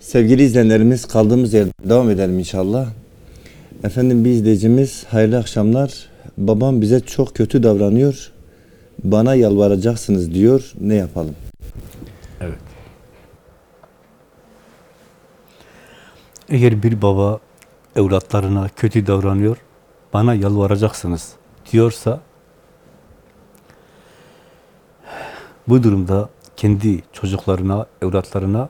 Sevgili izleyenlerimiz kaldığımız yerde devam edelim inşallah. Efendim bir izleyicimiz hayırlı akşamlar. Babam bize çok kötü davranıyor. Bana yalvaracaksınız diyor. Ne yapalım? Evet. Eğer bir baba evlatlarına kötü davranıyor, bana yalvaracaksınız diyorsa, bu durumda kendi çocuklarına, evlatlarına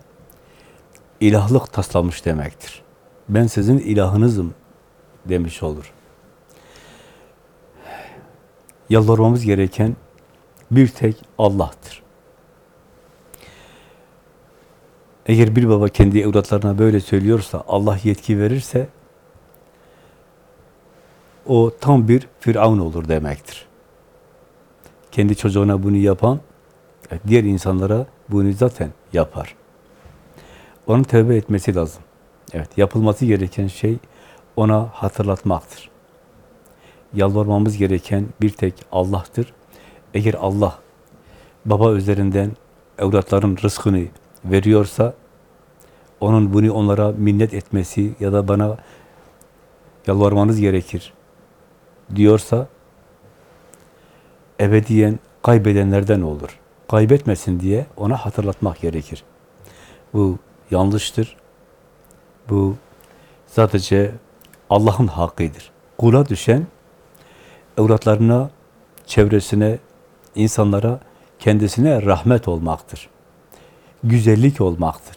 ilahlık taslamış demektir. Ben sizin ilahınızım demiş olur. Yalvarmamız gereken bir tek Allah'tır. Eğer bir baba kendi evlatlarına böyle söylüyorsa, Allah yetki verirse, o tam bir Firavun olur demektir. Kendi çocuğuna bunu yapan, diğer insanlara bunu zaten yapar. Onun tövbe etmesi lazım. Evet, yapılması gereken şey ona hatırlatmaktır. Yalvarmamız gereken bir tek Allah'tır. Eğer Allah baba üzerinden evlatların rızkını veriyorsa, onun bunu onlara minnet etmesi ya da bana yalvarmanız gerekir diyorsa, ebediyen kaybedenlerden olur. Kaybetmesin diye ona hatırlatmak gerekir. Bu yanlıştır. Bu sadece Allah'ın hakkıdır. Kula düşen, evlatlarına, çevresine, insanlara, kendisine rahmet olmaktır. Güzellik olmaktır.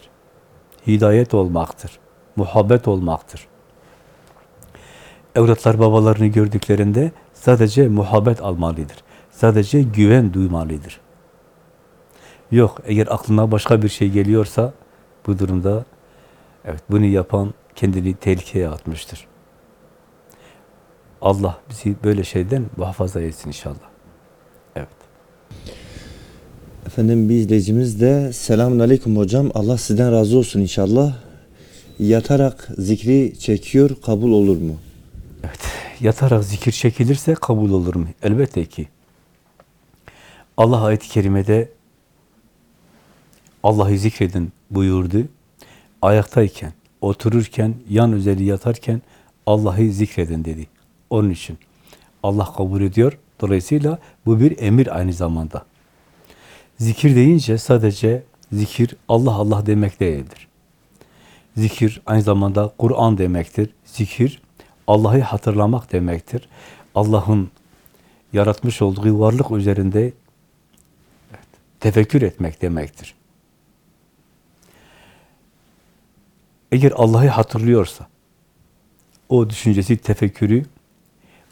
Hidayet olmaktır. Muhabbet olmaktır. Evlatlar babalarını gördüklerinde sadece muhabbet almalıdır. Sadece güven duymalıdır. Yok, eğer aklına başka bir şey geliyorsa bu durumda evet bunu yapan kendini tehlikeye atmıştır. Allah bizi böyle şeyden muhafaza etsin inşallah. Evet. Efendim bir izleyicimiz de selamun aleyküm hocam. Allah sizden razı olsun inşallah. Yatarak zikri çekiyor kabul olur mu? Evet. Yatarak zikir çekilirse kabul olur mu? Elbette ki. Allah ayet-i kerimede Allah'ı zikredin buyurdu. Ayaktayken, otururken, yan üzeri yatarken Allah'ı zikredin dedi. Onun için Allah kabul ediyor. Dolayısıyla bu bir emir aynı zamanda. Zikir deyince sadece zikir Allah Allah demek değildir. Zikir aynı zamanda Kur'an demektir. Zikir Allah'ı hatırlamak demektir. Allah'ın yaratmış olduğu varlık üzerinde tefekkür etmek demektir. Eğer Allah'ı hatırlıyorsa, o düşüncesi, tefekkürü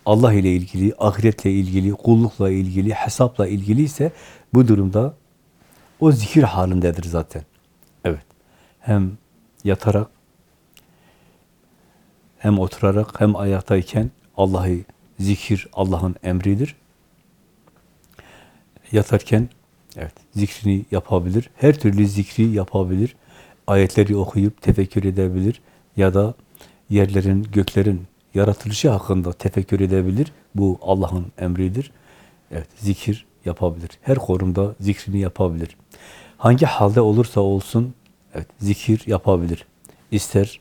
Allah ile ilgili, ahiretle ilgili, kullukla ilgili, hesapla ilgili ise bu durumda o zikir halindedir zaten. Evet. Hem yatarak, hem oturarak, hem ayaktayken Allah'ı zikir Allah'ın emridir. Yatarken evet zikrini yapabilir. Her türlü zikri yapabilir. Ayetleri okuyup tefekkür edebilir ya da yerlerin, göklerin yaratılışı hakkında tefekkür edebilir. Bu Allah'ın emridir. Evet, zikir yapabilir. Her korumda zikrini yapabilir. Hangi halde olursa olsun evet, zikir yapabilir. İster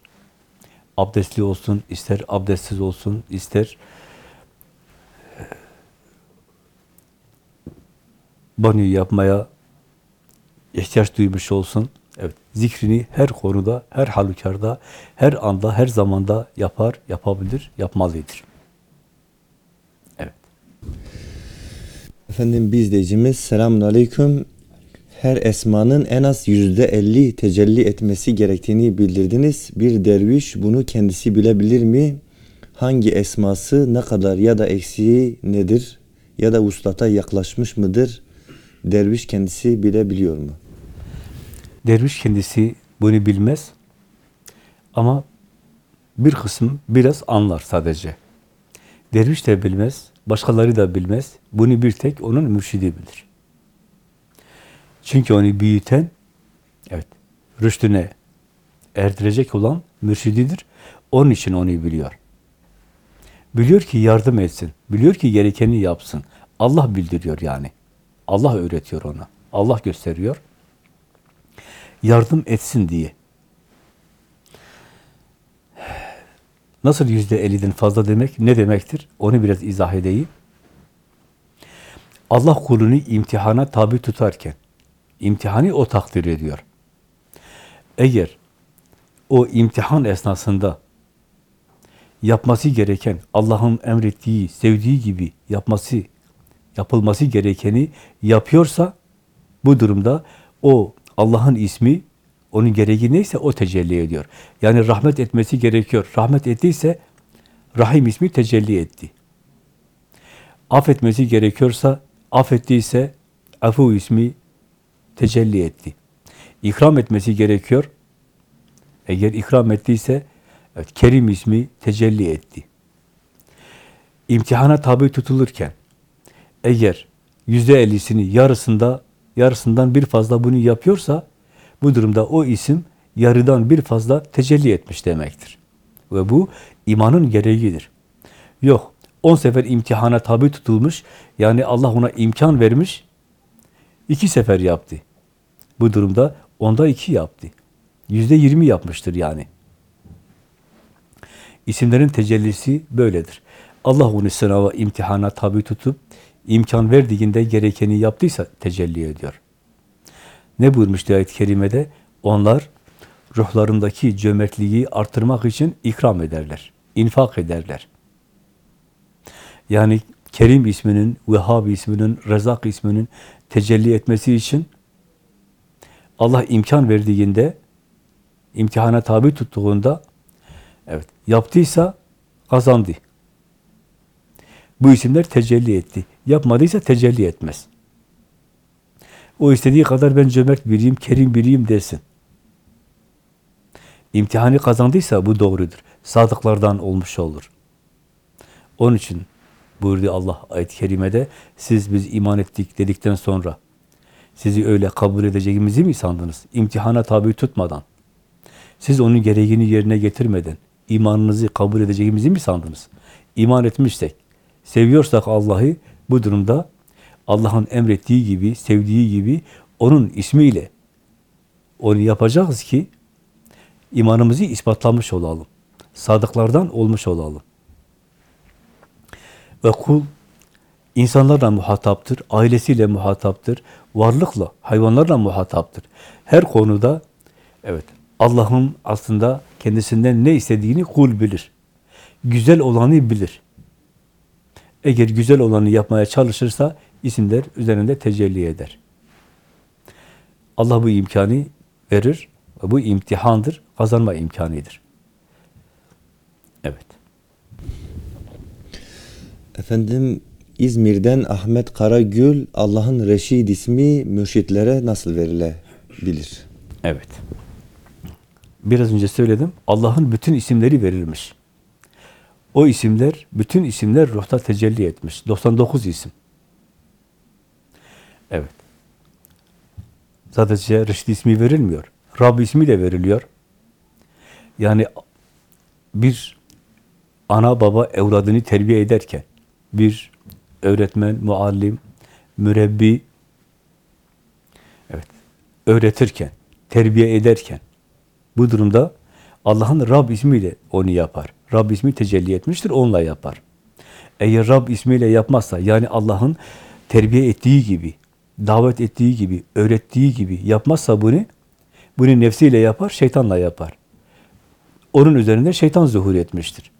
abdestli olsun, ister abdestsiz olsun, ister banyo yapmaya ihtiyaç duymuş olsun. Zikrini her konuda, her halükarda, her anda, her zamanda yapar, yapabilir, yapmalıdır. Evet. Efendim bir izleyicimiz selamun aleyküm. Her esmanın en az yüzde elli tecelli etmesi gerektiğini bildirdiniz. Bir derviş bunu kendisi bilebilir mi? Hangi esması ne kadar ya da eksiği nedir? Ya da uslata yaklaşmış mıdır? Derviş kendisi bilebiliyor mu? Derviş kendisi bunu bilmez ama bir kısım biraz anlar sadece. Derviş de bilmez, başkaları da bilmez. Bunu bir tek onun mürşidi bilir. Çünkü onu büyüten, evet, rüştüne erdirecek olan mürşididir. Onun için onu biliyor. Biliyor ki yardım etsin. Biliyor ki gerekeni yapsın. Allah bildiriyor yani. Allah öğretiyor ona. Allah gösteriyor. Yardım etsin diye. Nasıl yüzde elliden fazla demek ne demektir? Onu biraz izah edeyim. Allah kulunu imtihana tabi tutarken, imtihanı o takdir ediyor. Eğer o imtihan esnasında yapması gereken, Allah'ın emrettiği, sevdiği gibi yapması, yapılması gerekeni yapıyorsa, bu durumda o Allah'ın ismi, onun gereği neyse o tecelli ediyor. Yani rahmet etmesi gerekiyor. Rahmet ettiyse, Rahim ismi tecelli etti. Affetmesi gerekiyorsa, affettiyse, Afu ismi tecelli etti. İkram etmesi gerekiyor. Eğer ikram ettiyse, evet, Kerim ismi tecelli etti. İmtihana tabi tutulurken, eğer yüzde ellisini yarısında, yarısından bir fazla bunu yapıyorsa, bu durumda o isim yarıdan bir fazla tecelli etmiş demektir. Ve bu imanın gereğidir. Yok, on sefer imtihana tabi tutulmuş, yani Allah ona imkan vermiş, iki sefer yaptı. Bu durumda onda iki yaptı. Yüzde yirmi yapmıştır yani. İsimlerin tecellisi böyledir. Allah onu sınava, imtihana tabi tutup, imkan verdiğinde gerekeni yaptıysa tecelli ediyor. Ne buyurmuştu ayet-i kerimede? Onlar ruhlarındaki cömertliği artırmak için ikram ederler, infak ederler. Yani Kerim isminin, Vehhab isminin, Rezak isminin tecelli etmesi için Allah imkan verdiğinde, imtihana tabi tuttuğunda, evet, yaptıysa kazandı. Bu isimler tecelli etti. Yapmadıysa tecelli etmez. O istediği kadar ben cömert biriyim, kerim biriyim desin. İmtihanı kazandıysa bu doğrudur. Sadıklardan olmuş olur. Onun için buyurdu Allah ayet-i kerimede, siz biz iman ettik dedikten sonra sizi öyle kabul edeceğimizi mi sandınız? İmtihana tabi tutmadan, siz onun gereğini yerine getirmeden imanınızı kabul edeceğimizi mi sandınız? İman etmişsek, seviyorsak Allah'ı bu durumda Allah'ın emrettiği gibi, sevdiği gibi onun ismiyle onu yapacağız ki imanımızı ispatlamış olalım. Sadıklardan olmuş olalım. Ve kul insanlarla muhataptır, ailesiyle muhataptır, varlıkla, hayvanlarla muhataptır. Her konuda evet Allah'ın aslında kendisinden ne istediğini kul bilir. Güzel olanı bilir. Eğer güzel olanı yapmaya çalışırsa isimler üzerinde tecelli eder. Allah bu imkanı verir ve bu imtihandır, kazanma imkanıdır. Evet. Efendim İzmir'den Ahmet Karagül Allah'ın Reşid ismi mürşitlere nasıl verilebilir? Evet. Biraz önce söyledim. Allah'ın bütün isimleri verilmiş. O isimler, bütün isimler ruhta tecelli etmiş. 99 isim. Evet. Sadece Reşid ismi verilmiyor. Rab ismi de veriliyor. Yani bir ana baba evladını terbiye ederken, bir öğretmen, muallim, mürebbi, evet, öğretirken, terbiye ederken, bu durumda Allah'ın Rab ismiyle onu yapar. Rab ismi tecelli etmiştir, onunla yapar. Eğer Rab ismiyle yapmazsa, yani Allah'ın terbiye ettiği gibi, davet ettiği gibi, öğrettiği gibi yapmazsa bunu, bunu nefsiyle yapar, şeytanla yapar. Onun üzerinde şeytan zuhur etmiştir.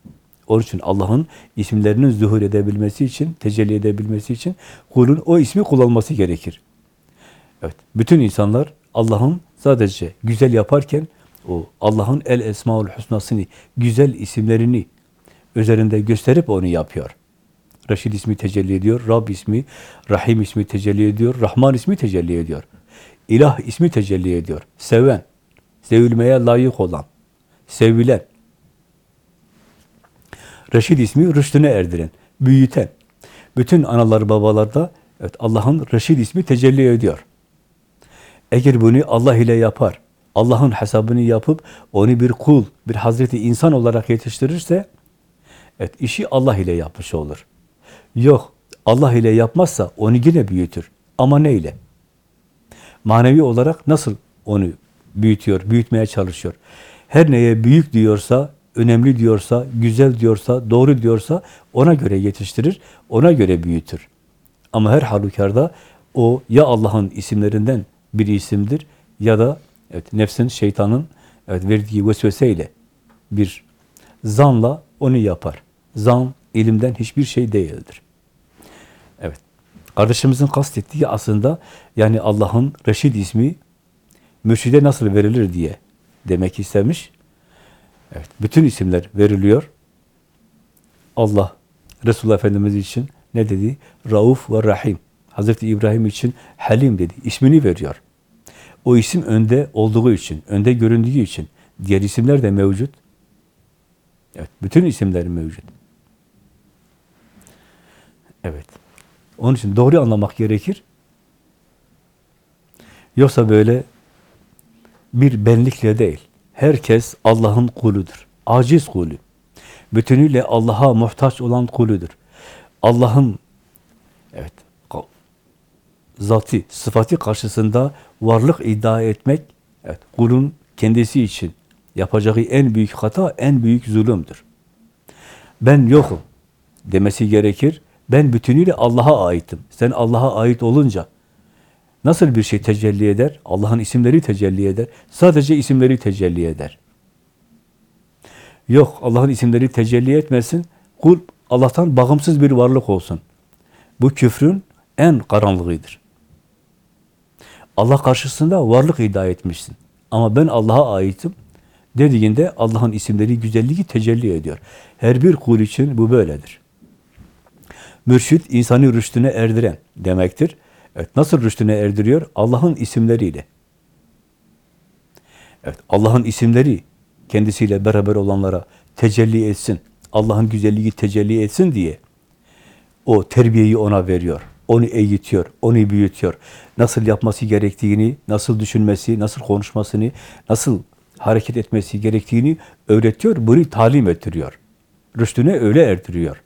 Onun için Allah'ın isimlerinin zuhur edebilmesi için, tecelli edebilmesi için kulun o ismi kullanması gerekir. Evet, bütün insanlar Allah'ın sadece güzel yaparken o Allah'ın el esmaül husnasını, güzel isimlerini üzerinde gösterip onu yapıyor. Reşid ismi tecelli ediyor, Rab ismi, Rahim ismi tecelli ediyor, Rahman ismi tecelli ediyor. İlah ismi tecelli ediyor. Seven, sevilmeye layık olan, sevilen. Reşid ismi rüştüne erdiren, büyüten. Bütün analar babalarda evet, Allah'ın Reşid ismi tecelli ediyor. Eğer bunu Allah ile yapar, Allah'ın hesabını yapıp onu bir kul, bir Hazreti insan olarak yetiştirirse evet işi Allah ile yapmış olur. Yok, Allah ile yapmazsa onu yine büyütür. Ama neyle? Manevi olarak nasıl onu büyütüyor, büyütmeye çalışıyor? Her neye büyük diyorsa önemli diyorsa, güzel diyorsa, doğru diyorsa ona göre yetiştirir, ona göre büyütür. Ama her halükarda o ya Allah'ın isimlerinden bir isimdir ya da evet, nefsin, şeytanın evet, verdiği vesveseyle bir zanla onu yapar. Zan ilimden hiçbir şey değildir. Evet. Kardeşimizin kastettiği aslında yani Allah'ın Reşid ismi mürşide nasıl verilir diye demek istemiş. Evet, bütün isimler veriliyor. Allah Resulullah Efendimiz için ne dedi? Rauf ve Rahim. Hazreti İbrahim için Halim dedi. İsmini veriyor. O isim önde olduğu için, önde göründüğü için. Diğer isimler de mevcut. Evet, bütün isimler mevcut. Evet. Onun için doğru anlamak gerekir. Yoksa böyle bir benlikle değil. Herkes Allah'ın kuludur. Aciz kulü. Bütünüyle Allah'a muhtaç olan kuludur. Allah'ın evet zatı, sıfatı karşısında varlık iddia etmek evet, kulun kendisi için yapacağı en büyük hata, en büyük zulümdür. Ben yokum demesi gerekir. Ben bütünüyle Allah'a aitim. Sen Allah'a ait olunca nasıl bir şey tecelli eder? Allah'ın isimleri tecelli eder. Sadece isimleri tecelli eder. Yok, Allah'ın isimleri tecelli etmesin. Kul Allah'tan bağımsız bir varlık olsun. Bu küfrün en karanlığıdır. Allah karşısında varlık iddia etmişsin. Ama ben Allah'a aitim dediğinde Allah'ın isimleri güzelliği tecelli ediyor. Her bir kul için bu böyledir. Mürşit insanı rüştüne erdiren demektir. Evet, nasıl rüştüne erdiriyor? Allah'ın isimleriyle. Evet, Allah'ın isimleri kendisiyle beraber olanlara tecelli etsin. Allah'ın güzelliği tecelli etsin diye o terbiyeyi ona veriyor. Onu eğitiyor, onu büyütüyor. Nasıl yapması gerektiğini, nasıl düşünmesi, nasıl konuşmasını, nasıl hareket etmesi gerektiğini öğretiyor, bunu talim ettiriyor. Rüştüne öyle erdiriyor.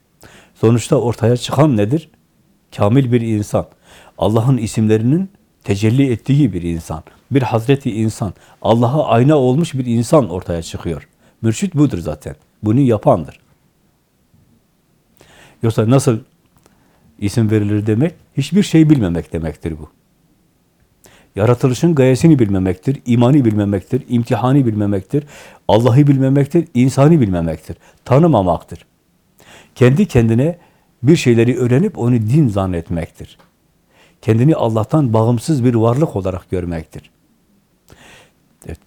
Sonuçta ortaya çıkan nedir? Kamil bir insan. Allah'ın isimlerinin tecelli ettiği bir insan. Bir Hazreti insan. Allah'a ayna olmuş bir insan ortaya çıkıyor. Mürşit budur zaten. Bunu yapandır. Yoksa nasıl isim verilir demek? Hiçbir şey bilmemek demektir bu. Yaratılışın gayesini bilmemektir, imanı bilmemektir, imtihanı bilmemektir, Allah'ı bilmemektir, insanı bilmemektir, tanımamaktır. Kendi kendine bir şeyleri öğrenip onu din zannetmektir. Kendini Allah'tan bağımsız bir varlık olarak görmektir.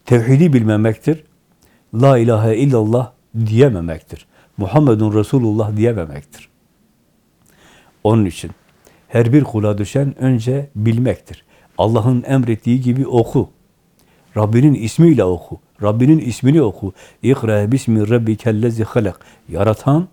Tevhidi bilmemektir. La ilahe illallah diyememektir. Muhammedun Resulullah diyememektir. Onun için her bir kula düşen önce bilmektir. Allah'ın emrettiği gibi oku. Rabbinin ismiyle oku. Rabbinin ismini oku. İkra bismi rabbikellezi halak. Yaratan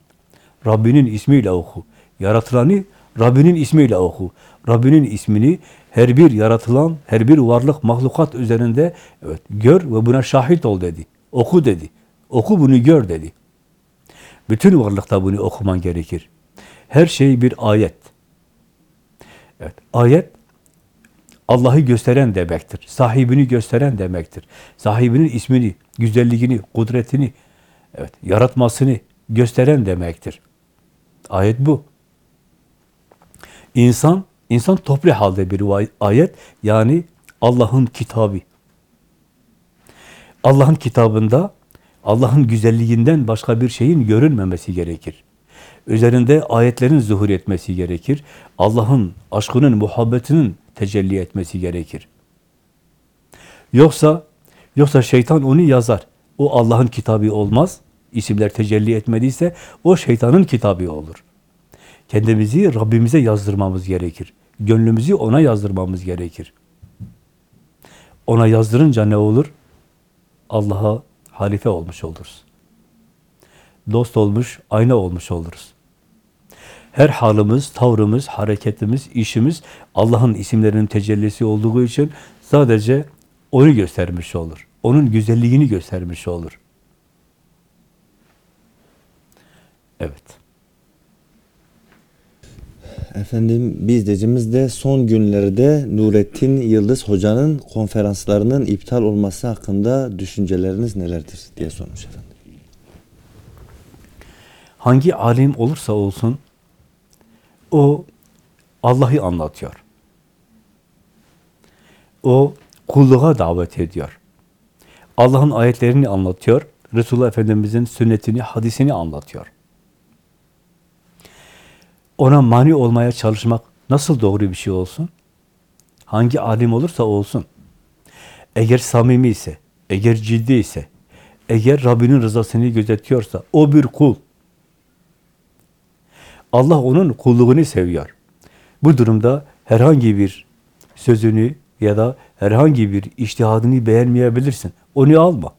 Rabbinin ismiyle oku. Yaratılanı Rabbinin ismiyle oku. Rabbinin ismini her bir yaratılan, her bir varlık, mahlukat üzerinde evet gör ve buna şahit ol dedi. Oku dedi. Oku bunu gör dedi. Bütün varlıkta bunu okuman gerekir. Her şey bir ayet. Evet, ayet Allah'ı gösteren demektir. Sahibini gösteren demektir. Sahibinin ismini, güzelliğini, kudretini, evet, yaratmasını gösteren demektir. Ayet bu. İnsan, insan toplu halde bir ayet, yani Allah'ın kitabı. Allah'ın kitabında Allah'ın güzelliğinden başka bir şeyin görünmemesi gerekir. Üzerinde ayetlerin zuhur etmesi gerekir. Allah'ın aşkının, muhabbetinin tecelli etmesi gerekir. Yoksa yoksa şeytan onu yazar. O Allah'ın kitabı olmaz. İsimler tecelli etmediyse o şeytanın kitabı olur. Kendimizi Rabbimize yazdırmamız gerekir. Gönlümüzü ona yazdırmamız gerekir. Ona yazdırınca ne olur? Allah'a halife olmuş oluruz. Dost olmuş, ayna olmuş oluruz. Her halimiz, tavrımız, hareketimiz, işimiz Allah'ın isimlerinin tecellisi olduğu için sadece onu göstermiş olur. Onun güzelliğini göstermiş olur. Evet. Efendim bir izleyicimiz de son günlerde Nurettin Yıldız Hoca'nın konferanslarının iptal olması hakkında düşünceleriniz nelerdir diye sormuş efendim. hangi alim olursa olsun o Allah'ı anlatıyor. O kulluğa davet ediyor. Allah'ın ayetlerini anlatıyor. Resulullah Efendimiz'in sünnetini, hadisini anlatıyor. Ona mani olmaya çalışmak nasıl doğru bir şey olsun? Hangi alim olursa olsun. Eğer samimi ise, eğer ciddi ise, eğer Rabbinin rızasını gözetiyorsa, o bir kul. Allah onun kulluğunu seviyor. Bu durumda herhangi bir sözünü ya da herhangi bir iştihadını beğenmeyebilirsin. Onu alma.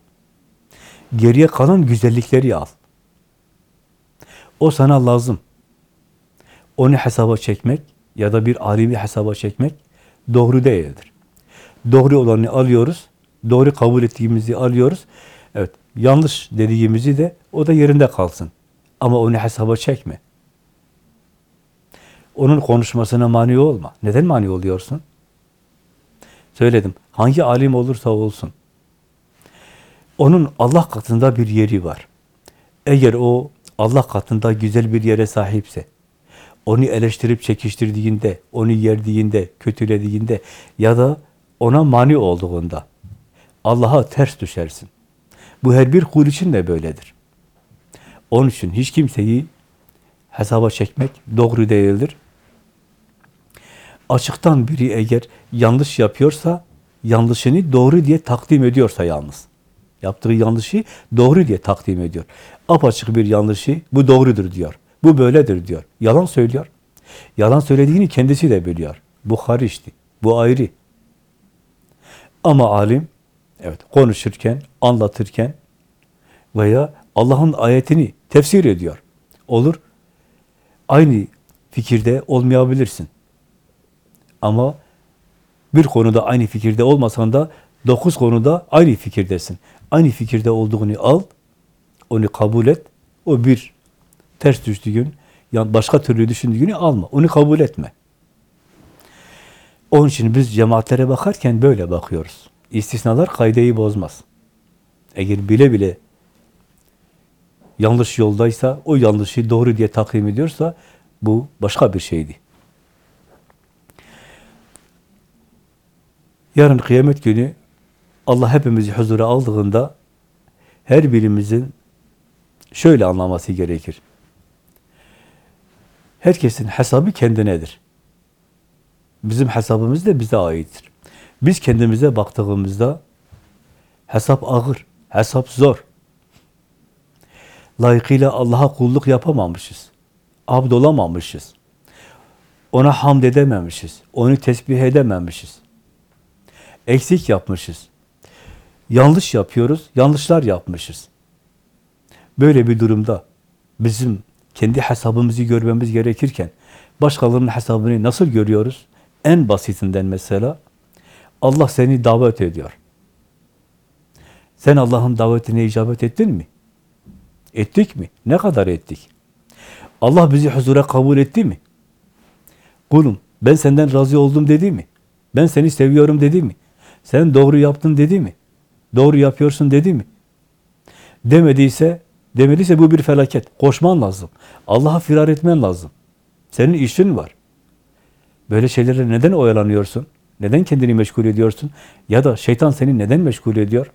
Geriye kalan güzellikleri al. O sana lazım. Onu hesaba çekmek ya da bir alimi hesaba çekmek doğru değildir. Doğru olanı alıyoruz, doğru kabul ettiğimizi alıyoruz. Evet, yanlış dediğimizi de o da yerinde kalsın. Ama onu hesaba çekme. Onun konuşmasına mani olma. Neden mani oluyorsun? Söyledim. Hangi alim olursa olsun. Onun Allah katında bir yeri var. Eğer o Allah katında güzel bir yere sahipse, onu eleştirip çekiştirdiğinde, onu yerdiğinde, kötülediğinde ya da ona mani olduğunda Allah'a ters düşersin. Bu her bir kul için de böyledir. Onun için hiç kimseyi hesaba çekmek doğru değildir. Açıktan biri eğer yanlış yapıyorsa, yanlışını doğru diye takdim ediyorsa yalnız. Yaptığı yanlışı doğru diye takdim ediyor. Apaçık bir yanlışı, bu doğrudur diyor. Bu böyledir diyor. Yalan söylüyor. Yalan söylediğini kendisi de biliyor. Bu hariçti. Bu ayrı. Ama alim, evet konuşurken, anlatırken veya Allah'ın ayetini tefsir ediyor. Olur. Aynı fikirde olmayabilirsin. Ama bir konuda aynı fikirde olmasan da dokuz konuda aynı fikirdesin. Aynı fikirde olduğunu al, onu kabul et. O bir ters düştüğün, yani başka türlü düşündüğünü alma. Onu kabul etme. Onun için biz cemaatlere bakarken böyle bakıyoruz. İstisnalar kaideyi bozmaz. Eğer bile bile yanlış yoldaysa, o yanlışı doğru diye takdim ediyorsa bu başka bir şeydi. Yarın kıyamet günü Allah hepimizi huzura aldığında her birimizin şöyle anlaması gerekir. Herkesin hesabı kendinedir. Bizim hesabımız da bize aittir. Biz kendimize baktığımızda hesap ağır, hesap zor. Layıkıyla Allah'a kulluk yapamamışız. Abd olamamışız. Ona hamd edememişiz. Onu tesbih edememişiz. Eksik yapmışız. Yanlış yapıyoruz, yanlışlar yapmışız. Böyle bir durumda bizim kendi hesabımızı görmemiz gerekirken başkalarının hesabını nasıl görüyoruz? En basitinden mesela Allah seni davet ediyor. Sen Allah'ın davetine icabet ettin mi? Ettik mi? Ne kadar ettik? Allah bizi huzura kabul etti mi? Kulum ben senden razı oldum dedi mi? Ben seni seviyorum dedi mi? Sen doğru yaptın dedi mi? Doğru yapıyorsun dedi mi? Demediyse, demediyse bu bir felaket. Koşman lazım. Allah'a firar etmen lazım. Senin işin var. Böyle şeylere neden oyalanıyorsun? Neden kendini meşgul ediyorsun? Ya da şeytan seni neden meşgul ediyor?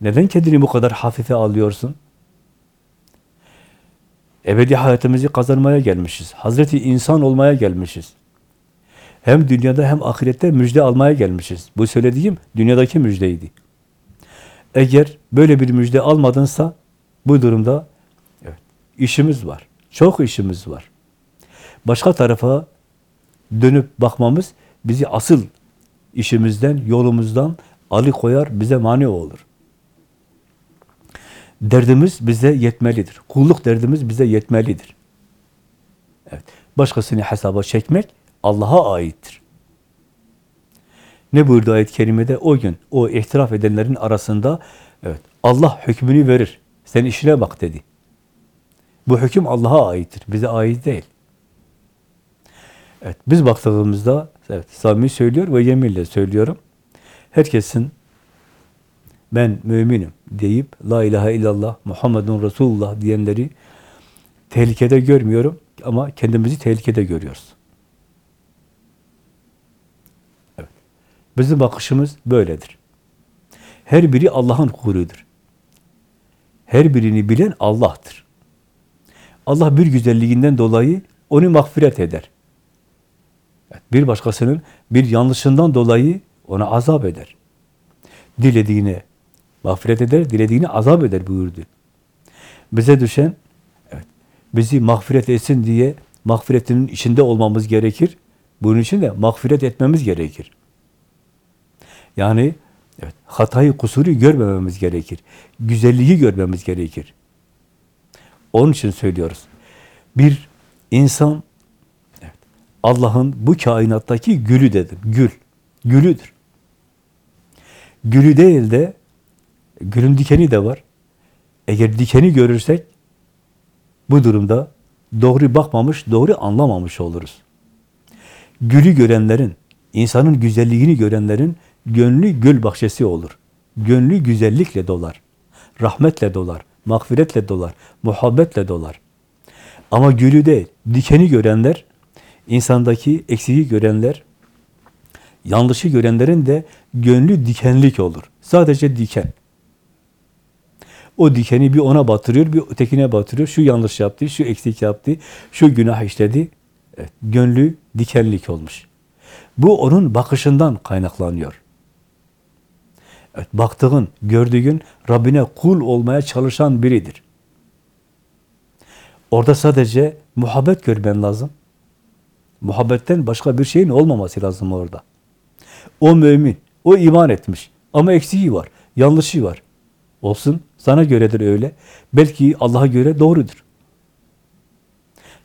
Neden kendini bu kadar hafife alıyorsun? Ebedi hayatımızı kazanmaya gelmişiz. Hazreti insan olmaya gelmişiz. Hem dünyada hem ahirette müjde almaya gelmişiz. Bu söylediğim dünyadaki müjdeydi. Eğer böyle bir müjde almadınsa bu durumda evet, işimiz var. Çok işimiz var. Başka tarafa dönüp bakmamız bizi asıl işimizden, yolumuzdan alıkoyar, bize mani olur. Derdimiz bize yetmelidir. Kulluk derdimiz bize yetmelidir. Evet. Başkasını hesaba çekmek Allah'a aittir. Ne buyurdu ayet-i kerimede? O gün o ihtiraf edenlerin arasında evet Allah hükmünü verir. Sen işine bak dedi. Bu hüküm Allah'a aittir. Bize ait değil. Evet, biz baktığımızda evet samimi söylüyor ve yeminle söylüyorum. Herkesin ben müminim deyip la ilahe illallah Muhammedun Resulullah diyenleri tehlikede görmüyorum ama kendimizi tehlikede görüyoruz. Bizim bakışımız böyledir. Her biri Allah'ın kuludur. Her birini bilen Allah'tır. Allah bir güzelliğinden dolayı onu mağfiret eder. Bir başkasının bir yanlışından dolayı ona azap eder. Dilediğine mağfiret eder, dilediğine azap eder buyurdu. Bize düşen evet, bizi mağfiret etsin diye mağfiretinin içinde olmamız gerekir. Bunun için de mağfiret etmemiz gerekir. Yani evet, hatayı, kusuru görmememiz gerekir. Güzelliği görmemiz gerekir. Onun için söylüyoruz. Bir insan evet, Allah'ın bu kainattaki gülü dedim. Gül. Gülüdür. Gülü değil de gülün dikeni de var. Eğer dikeni görürsek bu durumda doğru bakmamış, doğru anlamamış oluruz. Gülü görenlerin, insanın güzelliğini görenlerin gönlü gül bahçesi olur. Gönlü güzellikle dolar. Rahmetle dolar, mağfiretle dolar, muhabbetle dolar. Ama gülü değil, dikeni görenler, insandaki eksiği görenler, yanlışı görenlerin de gönlü dikenlik olur. Sadece diken. O dikeni bir ona batırıyor, bir ötekine batırıyor. Şu yanlış yaptı, şu eksik yaptı, şu günah işledi. Evet, gönlü dikenlik olmuş. Bu onun bakışından kaynaklanıyor. Evet, baktığın, gördüğün Rabbine kul olmaya çalışan biridir. Orada sadece muhabbet görmen lazım. Muhabbetten başka bir şeyin olmaması lazım orada. O mümin, o iman etmiş ama eksiği var, yanlışı var. Olsun, sana göredir öyle. Belki Allah'a göre doğrudur.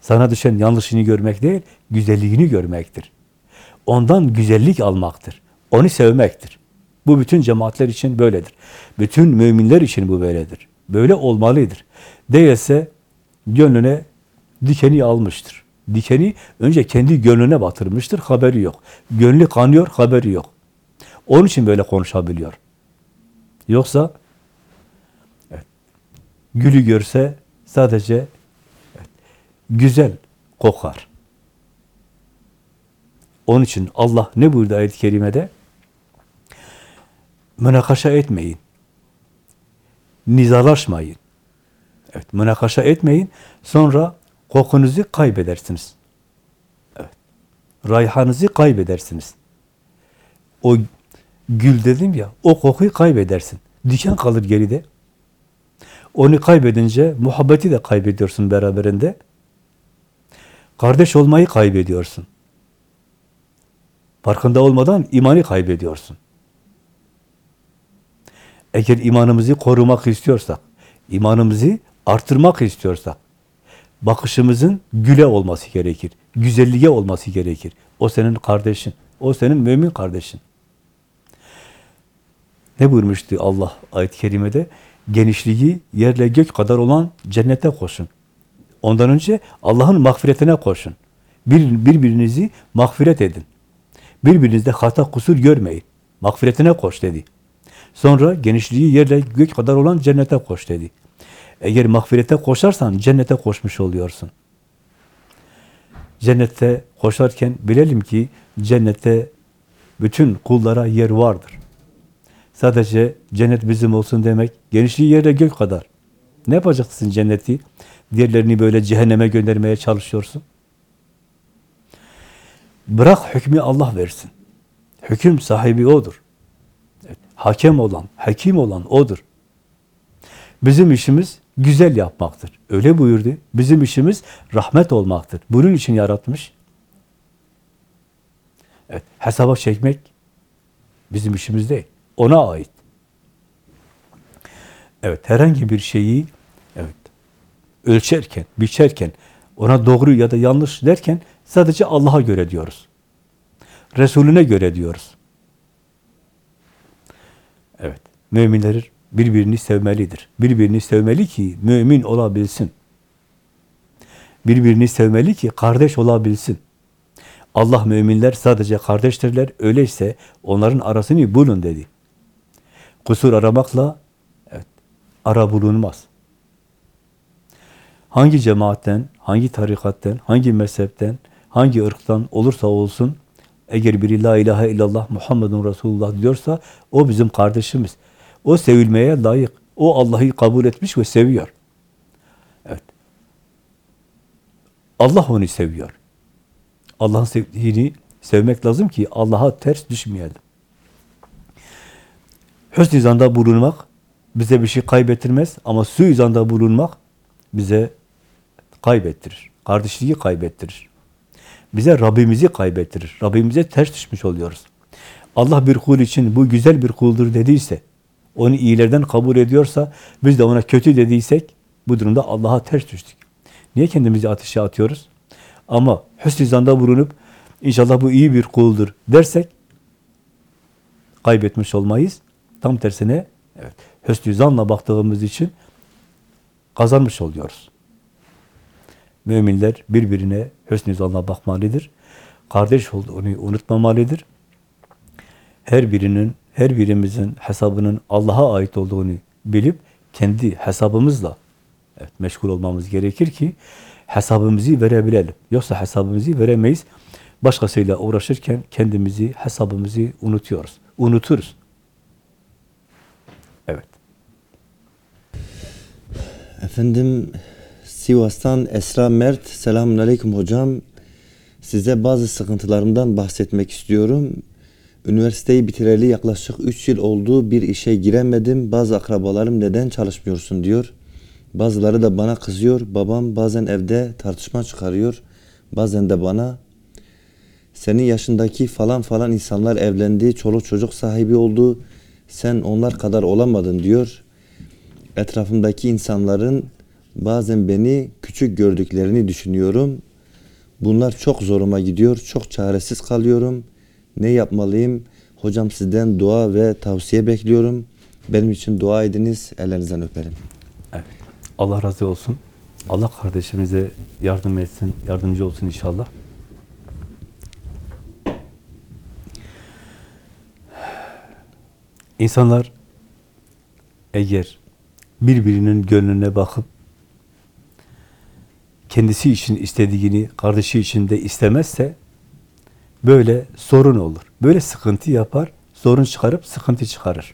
Sana düşen yanlışını görmek değil, güzelliğini görmektir. Ondan güzellik almaktır. Onu sevmektir. Bu bütün cemaatler için böyledir. Bütün müminler için bu böyledir. Böyle olmalıdır. Değilse gönlüne dikeni almıştır. Dikeni önce kendi gönlüne batırmıştır, haberi yok. Gönlü kanıyor, haberi yok. Onun için böyle konuşabiliyor. Yoksa evet, gülü görse sadece evet, güzel kokar. Onun için Allah ne buyurdu ayet-i kerimede? Münakaşa etmeyin. Nizalaşmayın. Evet, münakaşa etmeyin. Sonra kokunuzu kaybedersiniz. Evet. Rayhanınızı kaybedersiniz. O gül dedim ya, o kokuyu kaybedersin. Diken kalır geride. Onu kaybedince muhabbeti de kaybediyorsun beraberinde. Kardeş olmayı kaybediyorsun. Farkında olmadan imanı kaybediyorsun. Eğer imanımızı korumak istiyorsak, imanımızı artırmak istiyorsak, bakışımızın güle olması gerekir. Güzelliğe olması gerekir. O senin kardeşin. O senin mümin kardeşin. Ne buyurmuştu Allah ayet-i kerimede? Genişliği yerle gök kadar olan cennete koşun. Ondan önce Allah'ın mağfiretine koşun. Bir, birbirinizi mağfiret edin. Birbirinizde hata kusur görmeyin. Mağfiretine koş dedi. Sonra genişliği yerle gök kadar olan cennete koş dedi. Eğer mağfirete koşarsan cennete koşmuş oluyorsun. Cennette koşarken bilelim ki cennette bütün kullara yer vardır. Sadece cennet bizim olsun demek, genişliği yerle gök kadar. Ne yapacaksın cenneti? Diğerlerini böyle cehenneme göndermeye çalışıyorsun. Bırak hükmü Allah versin. Hüküm sahibi O'dur. Hakem olan, hakim olan O'dur. Bizim işimiz güzel yapmaktır. Öyle buyurdu. Bizim işimiz rahmet olmaktır. Bunun için yaratmış. Evet, hesaba çekmek bizim işimiz değil. Ona ait. Evet, herhangi bir şeyi evet ölçerken, biçerken, ona doğru ya da yanlış derken sadece Allah'a göre diyoruz. Resulüne göre diyoruz. Evet, müminler birbirini sevmelidir. Birbirini sevmeli ki mümin olabilsin. Birbirini sevmeli ki kardeş olabilsin. Allah müminler sadece kardeştirler. Öyleyse onların arasını bulun dedi. Kusur aramakla evet, ara bulunmaz. hangi cemaatten, hangi tarikatten, hangi mezhepten, hangi ırktan olursa olsun, eğer biri la ilahe illallah Muhammedun Resulullah diyorsa, o bizim kardeşimiz. O sevilmeye layık. O Allah'ı kabul etmiş ve seviyor. Evet. Allah onu seviyor. Allah'ın sevdiğini sevmek lazım ki Allah'a ters düşmeyelim. Hüsnü zanda bulunmak bize bir şey kaybettirmez ama suizanda bulunmak bize kaybettirir. Kardeşliği kaybettirir. Bize Rabbimizi kaybettirir. Rabbimize ters düşmüş oluyoruz. Allah bir kul için bu güzel bir kuldur dediyse, onu iyilerden kabul ediyorsa, biz de ona kötü dediysek, bu durumda Allah'a ters düştük. Niye kendimizi ateşe atıyoruz? Ama hüsnü zanda bulunup, inşallah bu iyi bir kuldur dersek, kaybetmiş olmayız. Tam tersine, evet, hüsnü zanla baktığımız için kazanmış oluyoruz. Müminler birbirine hüsnü zanla bakmalıdır. Kardeş olduğunu unutmamalıdır. Her birinin, her birimizin hesabının Allah'a ait olduğunu bilip kendi hesabımızla evet, meşgul olmamız gerekir ki hesabımızı verebilelim. Yoksa hesabımızı veremeyiz. Başkasıyla uğraşırken kendimizi, hesabımızı unutuyoruz. Unuturuz. Evet. Efendim Sivas'tan Esra Mert. Selamun Aleyküm hocam. Size bazı sıkıntılarımdan bahsetmek istiyorum. Üniversiteyi bitireli yaklaşık 3 yıl oldu. Bir işe giremedim. Bazı akrabalarım neden çalışmıyorsun diyor. Bazıları da bana kızıyor. Babam bazen evde tartışma çıkarıyor. Bazen de bana senin yaşındaki falan falan insanlar evlendi, çoluk çocuk sahibi oldu. Sen onlar kadar olamadın diyor. Etrafımdaki insanların bazen beni küçük gördüklerini düşünüyorum. Bunlar çok zoruma gidiyor. Çok çaresiz kalıyorum. Ne yapmalıyım? Hocam sizden dua ve tavsiye bekliyorum. Benim için dua ediniz. Ellerinizden öperim. Evet. Allah razı olsun. Allah kardeşimize yardım etsin, yardımcı olsun inşallah. İnsanlar eğer birbirinin gönlüne bakıp kendisi için istediğini kardeşi için de istemezse böyle sorun olur. Böyle sıkıntı yapar, sorun çıkarıp sıkıntı çıkarır.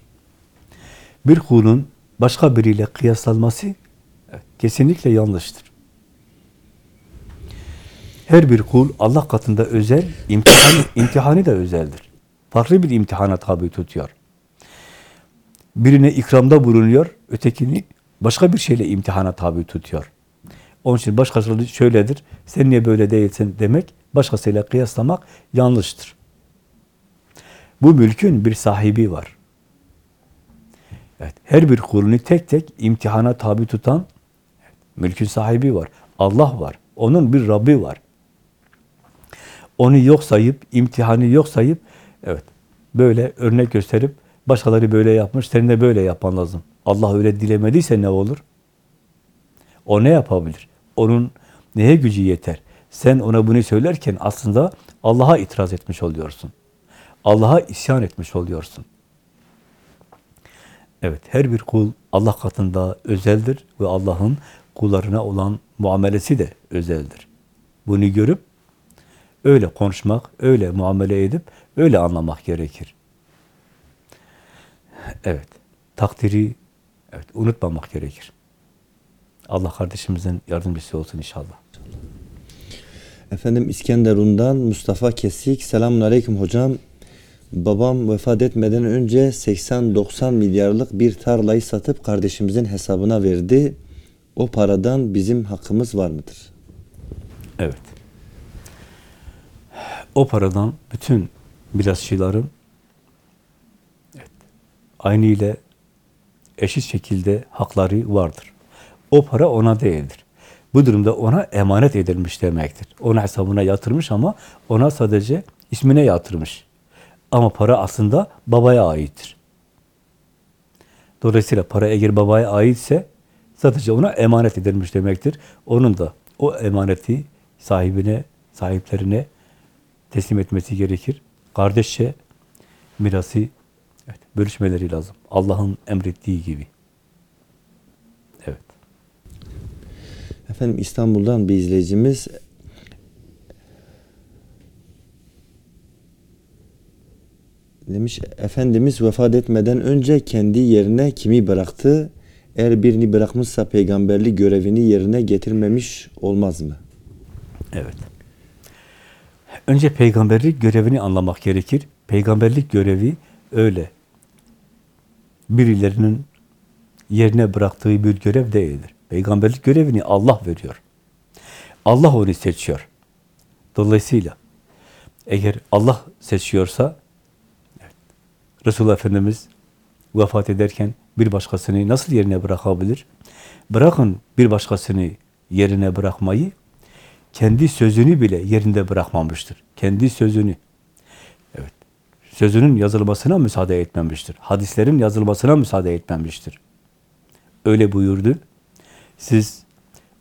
Bir kulun başka biriyle kıyaslanması kesinlikle yanlıştır. Her bir kul Allah katında özel, imtihan, imtihanı da özeldir. Farklı bir imtihana tabi tutuyor. Birine ikramda bulunuyor, ötekini başka bir şeyle imtihana tabi tutuyor. Onun için başkası şöyledir, sen niye böyle değilsin demek, başkasıyla kıyaslamak yanlıştır. Bu mülkün bir sahibi var. Evet, her bir kulunu tek tek imtihana tabi tutan mülkün sahibi var. Allah var. Onun bir Rabbi var. Onu yok sayıp, imtihanı yok sayıp, evet, böyle örnek gösterip, başkaları böyle yapmış, senin de böyle yapman lazım. Allah öyle dilemediyse ne olur? O ne yapabilir? Onun neye gücü yeter? Sen ona bunu söylerken aslında Allah'a itiraz etmiş oluyorsun. Allah'a isyan etmiş oluyorsun. Evet, her bir kul Allah katında özeldir ve Allah'ın kullarına olan muamelesi de özeldir. Bunu görüp öyle konuşmak, öyle muamele edip öyle anlamak gerekir. Evet, takdiri evet unutmamak gerekir. Allah kardeşimizin yardımcısı olsun inşallah. Efendim İskenderun'dan Mustafa Kesik. Selamun Aleyküm hocam. Babam vefat etmeden önce 80-90 milyarlık bir tarlayı satıp kardeşimizin hesabına verdi. O paradan bizim hakkımız var mıdır? Evet. O paradan bütün mirasçıların evet, aynı ile eşit şekilde hakları vardır. O para ona değildir. Bu durumda ona emanet edilmiş demektir. Ona hesabına yatırmış ama ona sadece ismine yatırmış. Ama para aslında babaya aittir. Dolayısıyla para eğer babaya aitse sadece ona emanet edilmiş demektir. Onun da o emaneti sahibine, sahiplerine teslim etmesi gerekir. Kardeşçe mirası evet, bölüşmeleri lazım. Allah'ın emrettiği gibi. Evet. Efendim İstanbul'dan bir izleyicimiz demiş Efendimiz vefat etmeden önce kendi yerine kimi bıraktı? Eğer birini bırakmışsa peygamberlik görevini yerine getirmemiş olmaz mı? Evet. Önce peygamberlik görevini anlamak gerekir. Peygamberlik görevi öyle. Birilerinin yerine bıraktığı bir görev değildir. Peygamberlik görevini Allah veriyor. Allah onu seçiyor. Dolayısıyla eğer Allah seçiyorsa evet, Resulullah Efendimiz vefat ederken bir başkasını nasıl yerine bırakabilir? Bırakın bir başkasını yerine bırakmayı, kendi sözünü bile yerinde bırakmamıştır. Kendi sözünü. Evet. Sözünün yazılmasına müsaade etmemiştir. Hadislerin yazılmasına müsaade etmemiştir. Öyle buyurdu. Siz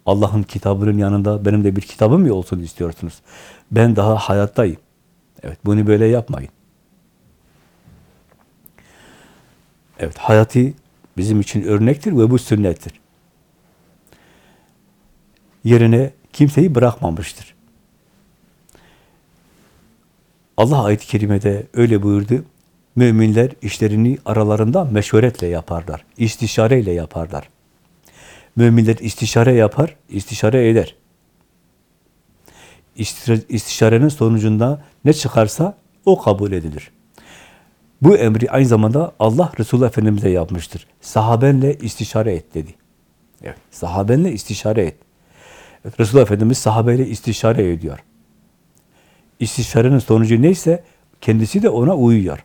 Allah'ın kitabının yanında benim de bir kitabım mı olsun istiyorsunuz? Ben daha hayattayım. Evet, bunu böyle yapmayın. Evet, hayatı bizim için örnektir ve bu sünnettir. Yerine kimseyi bırakmamıştır. Allah ayet-i kerimede öyle buyurdu. Müminler işlerini aralarında meşveretle yaparlar. istişareyle yaparlar. Müminler istişare yapar, istişare eder. İstişarenin sonucunda ne çıkarsa o kabul edilir. Bu emri aynı zamanda Allah Resulullah Efendimiz'e yapmıştır. Sahabenle istişare et dedi. Evet, sahabenle istişare et. Evet, Resulullah Efendimiz sahabeyle istişare ediyor. İstişarenin sonucu neyse kendisi de ona uyuyor.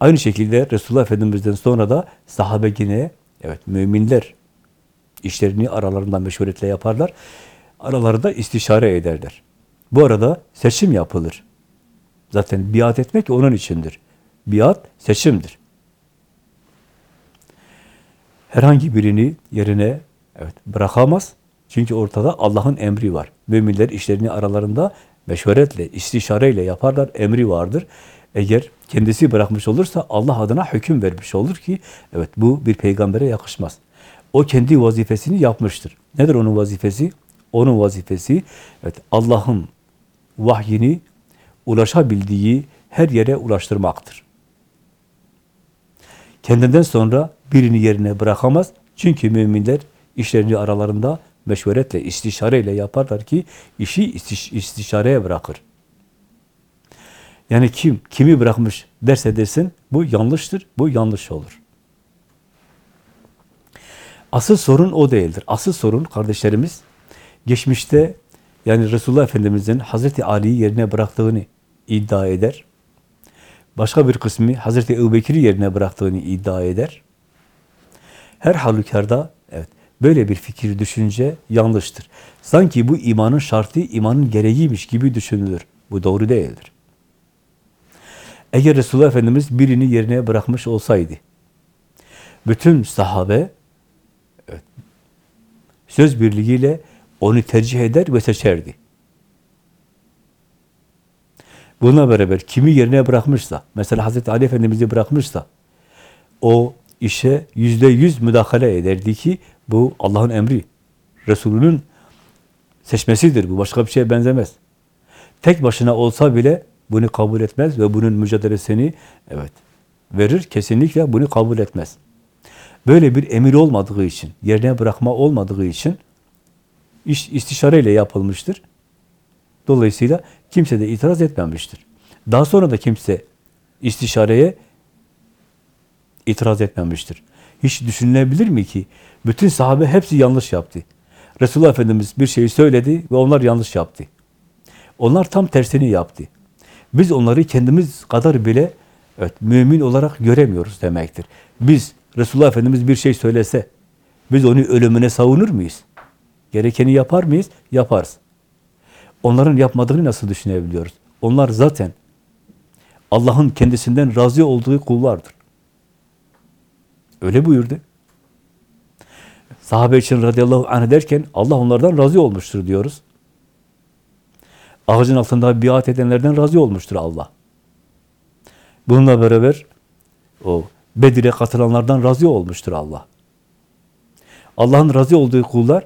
Aynı şekilde Resulullah Efendimiz'den sonra da sahabe yine evet müminler işlerini aralarında meşveretle yaparlar. Aralarında istişare ederler. Bu arada seçim yapılır. Zaten biat etmek onun içindir. Biat seçimdir. Herhangi birini yerine evet bırakamaz. Çünkü ortada Allah'ın emri var. Müminler işlerini aralarında meşveretle, istişareyle yaparlar. Emri vardır. Eğer kendisi bırakmış olursa Allah adına hüküm vermiş olur ki evet bu bir peygambere yakışmaz. O kendi vazifesini yapmıştır. Nedir onun vazifesi? Onun vazifesi evet Allah'ın vahyini ulaşabildiği her yere ulaştırmaktır. Kendinden sonra birini yerine bırakamaz. Çünkü müminler işlerini aralarında meşveretle, istişareyle yaparlar ki işi istiş istişareye bırakır. Yani kim, kimi bırakmış derse desin, bu yanlıştır, bu yanlış olur. Asıl sorun o değildir. Asıl sorun kardeşlerimiz, geçmişte yani Resulullah Efendimiz'in Hazreti Ali'yi yerine bıraktığını iddia eder. Başka bir kısmı Hazreti Ebu Bekir'i yerine bıraktığını iddia eder. Her halükarda evet böyle bir fikir düşünce yanlıştır. Sanki bu imanın şartı, imanın gereğiymiş gibi düşünülür. Bu doğru değildir. Eğer Resulullah Efendimiz birini yerine bırakmış olsaydı, bütün sahabe söz birliğiyle onu tercih eder ve seçerdi. Buna beraber kimi yerine bırakmışsa, mesela Hazreti Ali Efendimiz'i bırakmışsa, o işe yüzde yüz müdahale ederdi ki bu Allah'ın emri. Resulünün seçmesidir bu. Başka bir şeye benzemez. Tek başına olsa bile bunu kabul etmez ve bunun mücadelesini evet verir. Kesinlikle bunu kabul etmez. Böyle bir emir olmadığı için, yerine bırakma olmadığı için iş istişareyle yapılmıştır. Dolayısıyla kimse de itiraz etmemiştir. Daha sonra da kimse istişareye itiraz etmemiştir. Hiç düşünülebilir mi ki bütün sahabe hepsi yanlış yaptı. Resulullah Efendimiz bir şeyi söyledi ve onlar yanlış yaptı. Onlar tam tersini yaptı. Biz onları kendimiz kadar bile evet, mümin olarak göremiyoruz demektir. Biz Resulullah Efendimiz bir şey söylese biz onu ölümüne savunur muyuz? Gerekeni yapar mıyız? Yaparız. Onların yapmadığını nasıl düşünebiliyoruz? Onlar zaten Allah'ın kendisinden razı olduğu kullardır. Öyle buyurdu. Sahabe için radıyallahu anh derken Allah onlardan razı olmuştur diyoruz. Ağacın altında biat edenlerden razı olmuştur Allah. Bununla beraber o Bedir'e katılanlardan razı olmuştur Allah. Allah'ın razı olduğu kullar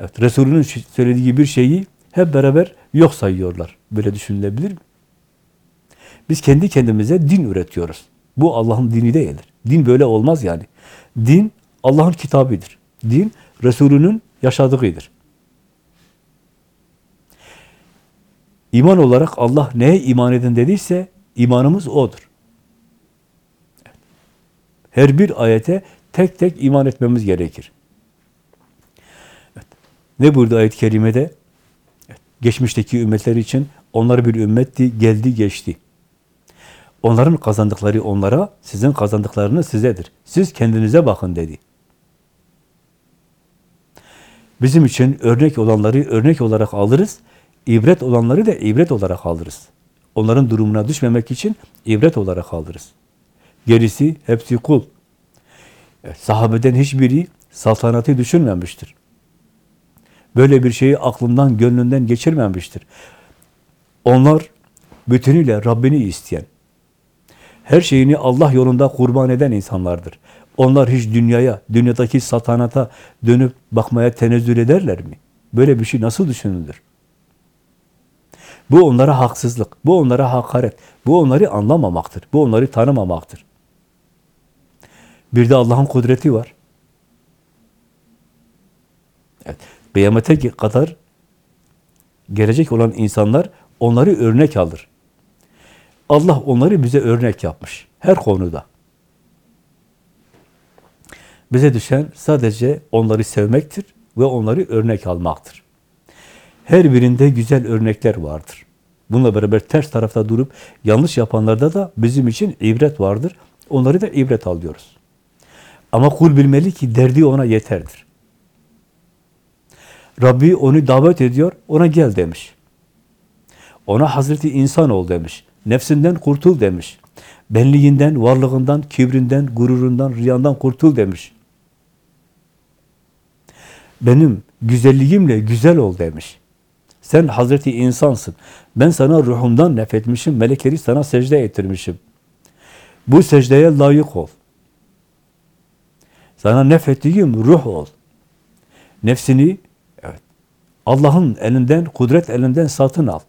Evet, Resulünün söylediği bir şeyi hep beraber yok sayıyorlar. Böyle düşünülebilir mi? Biz kendi kendimize din üretiyoruz. Bu Allah'ın dini değildir. Din böyle olmaz yani. Din Allah'ın kitabıdır. Din Resulünün yaşadığıdır. İman olarak Allah neye iman edin dediyse imanımız odur. Her bir ayete tek tek iman etmemiz gerekir. Evet. Ne buyurdu ayet-i kerimede? Evet. Geçmişteki ümmetler için onlar bir ümmetti, geldi geçti. Onların kazandıkları onlara, sizin kazandıklarınız sizedir. Siz kendinize bakın dedi. Bizim için örnek olanları örnek olarak alırız, ibret olanları da ibret olarak alırız. Onların durumuna düşmemek için ibret olarak alırız. Gerisi hepsi kul. Evet, sahabeden hiçbiri saltanatı düşünmemiştir. Böyle bir şeyi aklından, gönlünden geçirmemiştir. Onlar bütünüyle Rabbini isteyen, her şeyini Allah yolunda kurban eden insanlardır. Onlar hiç dünyaya, dünyadaki saltanata dönüp bakmaya tenezzül ederler mi? Böyle bir şey nasıl düşünülür? Bu onlara haksızlık, bu onlara hakaret, bu onları anlamamaktır, bu onları tanımamaktır. Bir de Allah'ın kudreti var. Evet, kıyamete kadar gelecek olan insanlar onları örnek alır. Allah onları bize örnek yapmış. Her konuda. Bize düşen sadece onları sevmektir ve onları örnek almaktır. Her birinde güzel örnekler vardır. Bununla beraber ters tarafta durup yanlış yapanlarda da bizim için ibret vardır. Onları da ibret alıyoruz. Ama kul bilmeli ki derdi ona yeterdir. Rabbi onu davet ediyor, ona gel demiş. Ona Hazreti insan ol demiş. Nefsinden kurtul demiş. Benliğinden, varlığından, kibrinden, gururundan, riyandan kurtul demiş. Benim güzelliğimle güzel ol demiş. Sen Hazreti insansın. Ben sana ruhumdan nefetmişim, melekleri sana secde ettirmişim. Bu secdeye layık ol. Sana nefettiğim ruh ol. Nefsini evet, Allah'ın elinden, kudret elinden satın al.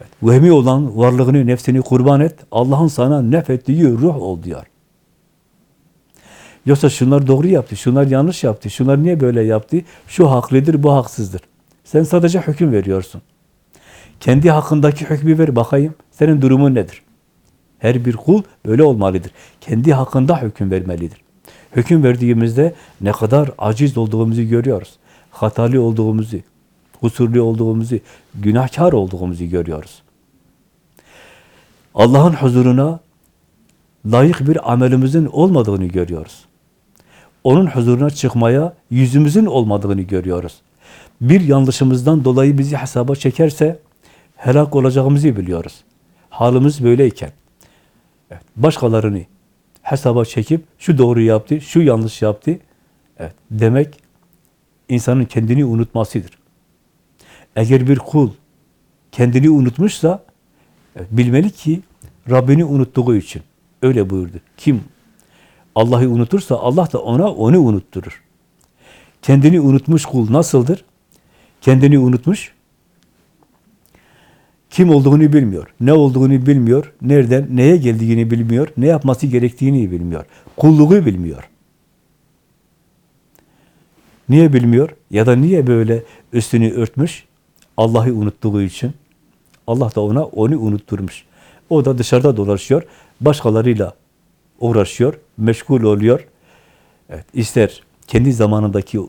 Evet, vehmi olan varlığını, nefsini kurban et. Allah'ın sana nefettiği ruh ol diyor. Yoksa şunlar doğru yaptı, şunlar yanlış yaptı, şunlar niye böyle yaptı? Şu haklıdır, bu haksızdır. Sen sadece hüküm veriyorsun. Kendi hakkındaki hükmü ver bakayım. Senin durumun nedir? Her bir kul böyle olmalıdır. Kendi hakkında hüküm vermelidir. Hüküm verdiğimizde ne kadar aciz olduğumuzu görüyoruz. Hatalı olduğumuzu, kusurlu olduğumuzu, günahkar olduğumuzu görüyoruz. Allah'ın huzuruna layık bir amelimizin olmadığını görüyoruz. Onun huzuruna çıkmaya yüzümüzün olmadığını görüyoruz. Bir yanlışımızdan dolayı bizi hesaba çekerse helak olacağımızı biliyoruz. Halimiz böyleyken evet, başkalarını hesaba çekip şu doğru yaptı, şu yanlış yaptı evet, demek insanın kendini unutmasıdır. Eğer bir kul kendini unutmuşsa evet, bilmeli ki Rabbini unuttuğu için. Öyle buyurdu. Kim Allah'ı unutursa Allah da ona onu unutturur. Kendini unutmuş kul nasıldır? Kendini unutmuş, kim olduğunu bilmiyor, ne olduğunu bilmiyor, nereden, neye geldiğini bilmiyor, ne yapması gerektiğini bilmiyor, kulluğu bilmiyor. Niye bilmiyor? Ya da niye böyle üstünü örtmüş? Allah'ı unuttuğu için. Allah da ona onu unutturmuş. O da dışarıda dolaşıyor, başkalarıyla uğraşıyor, meşgul oluyor. Evet, ister kendi zamanındaki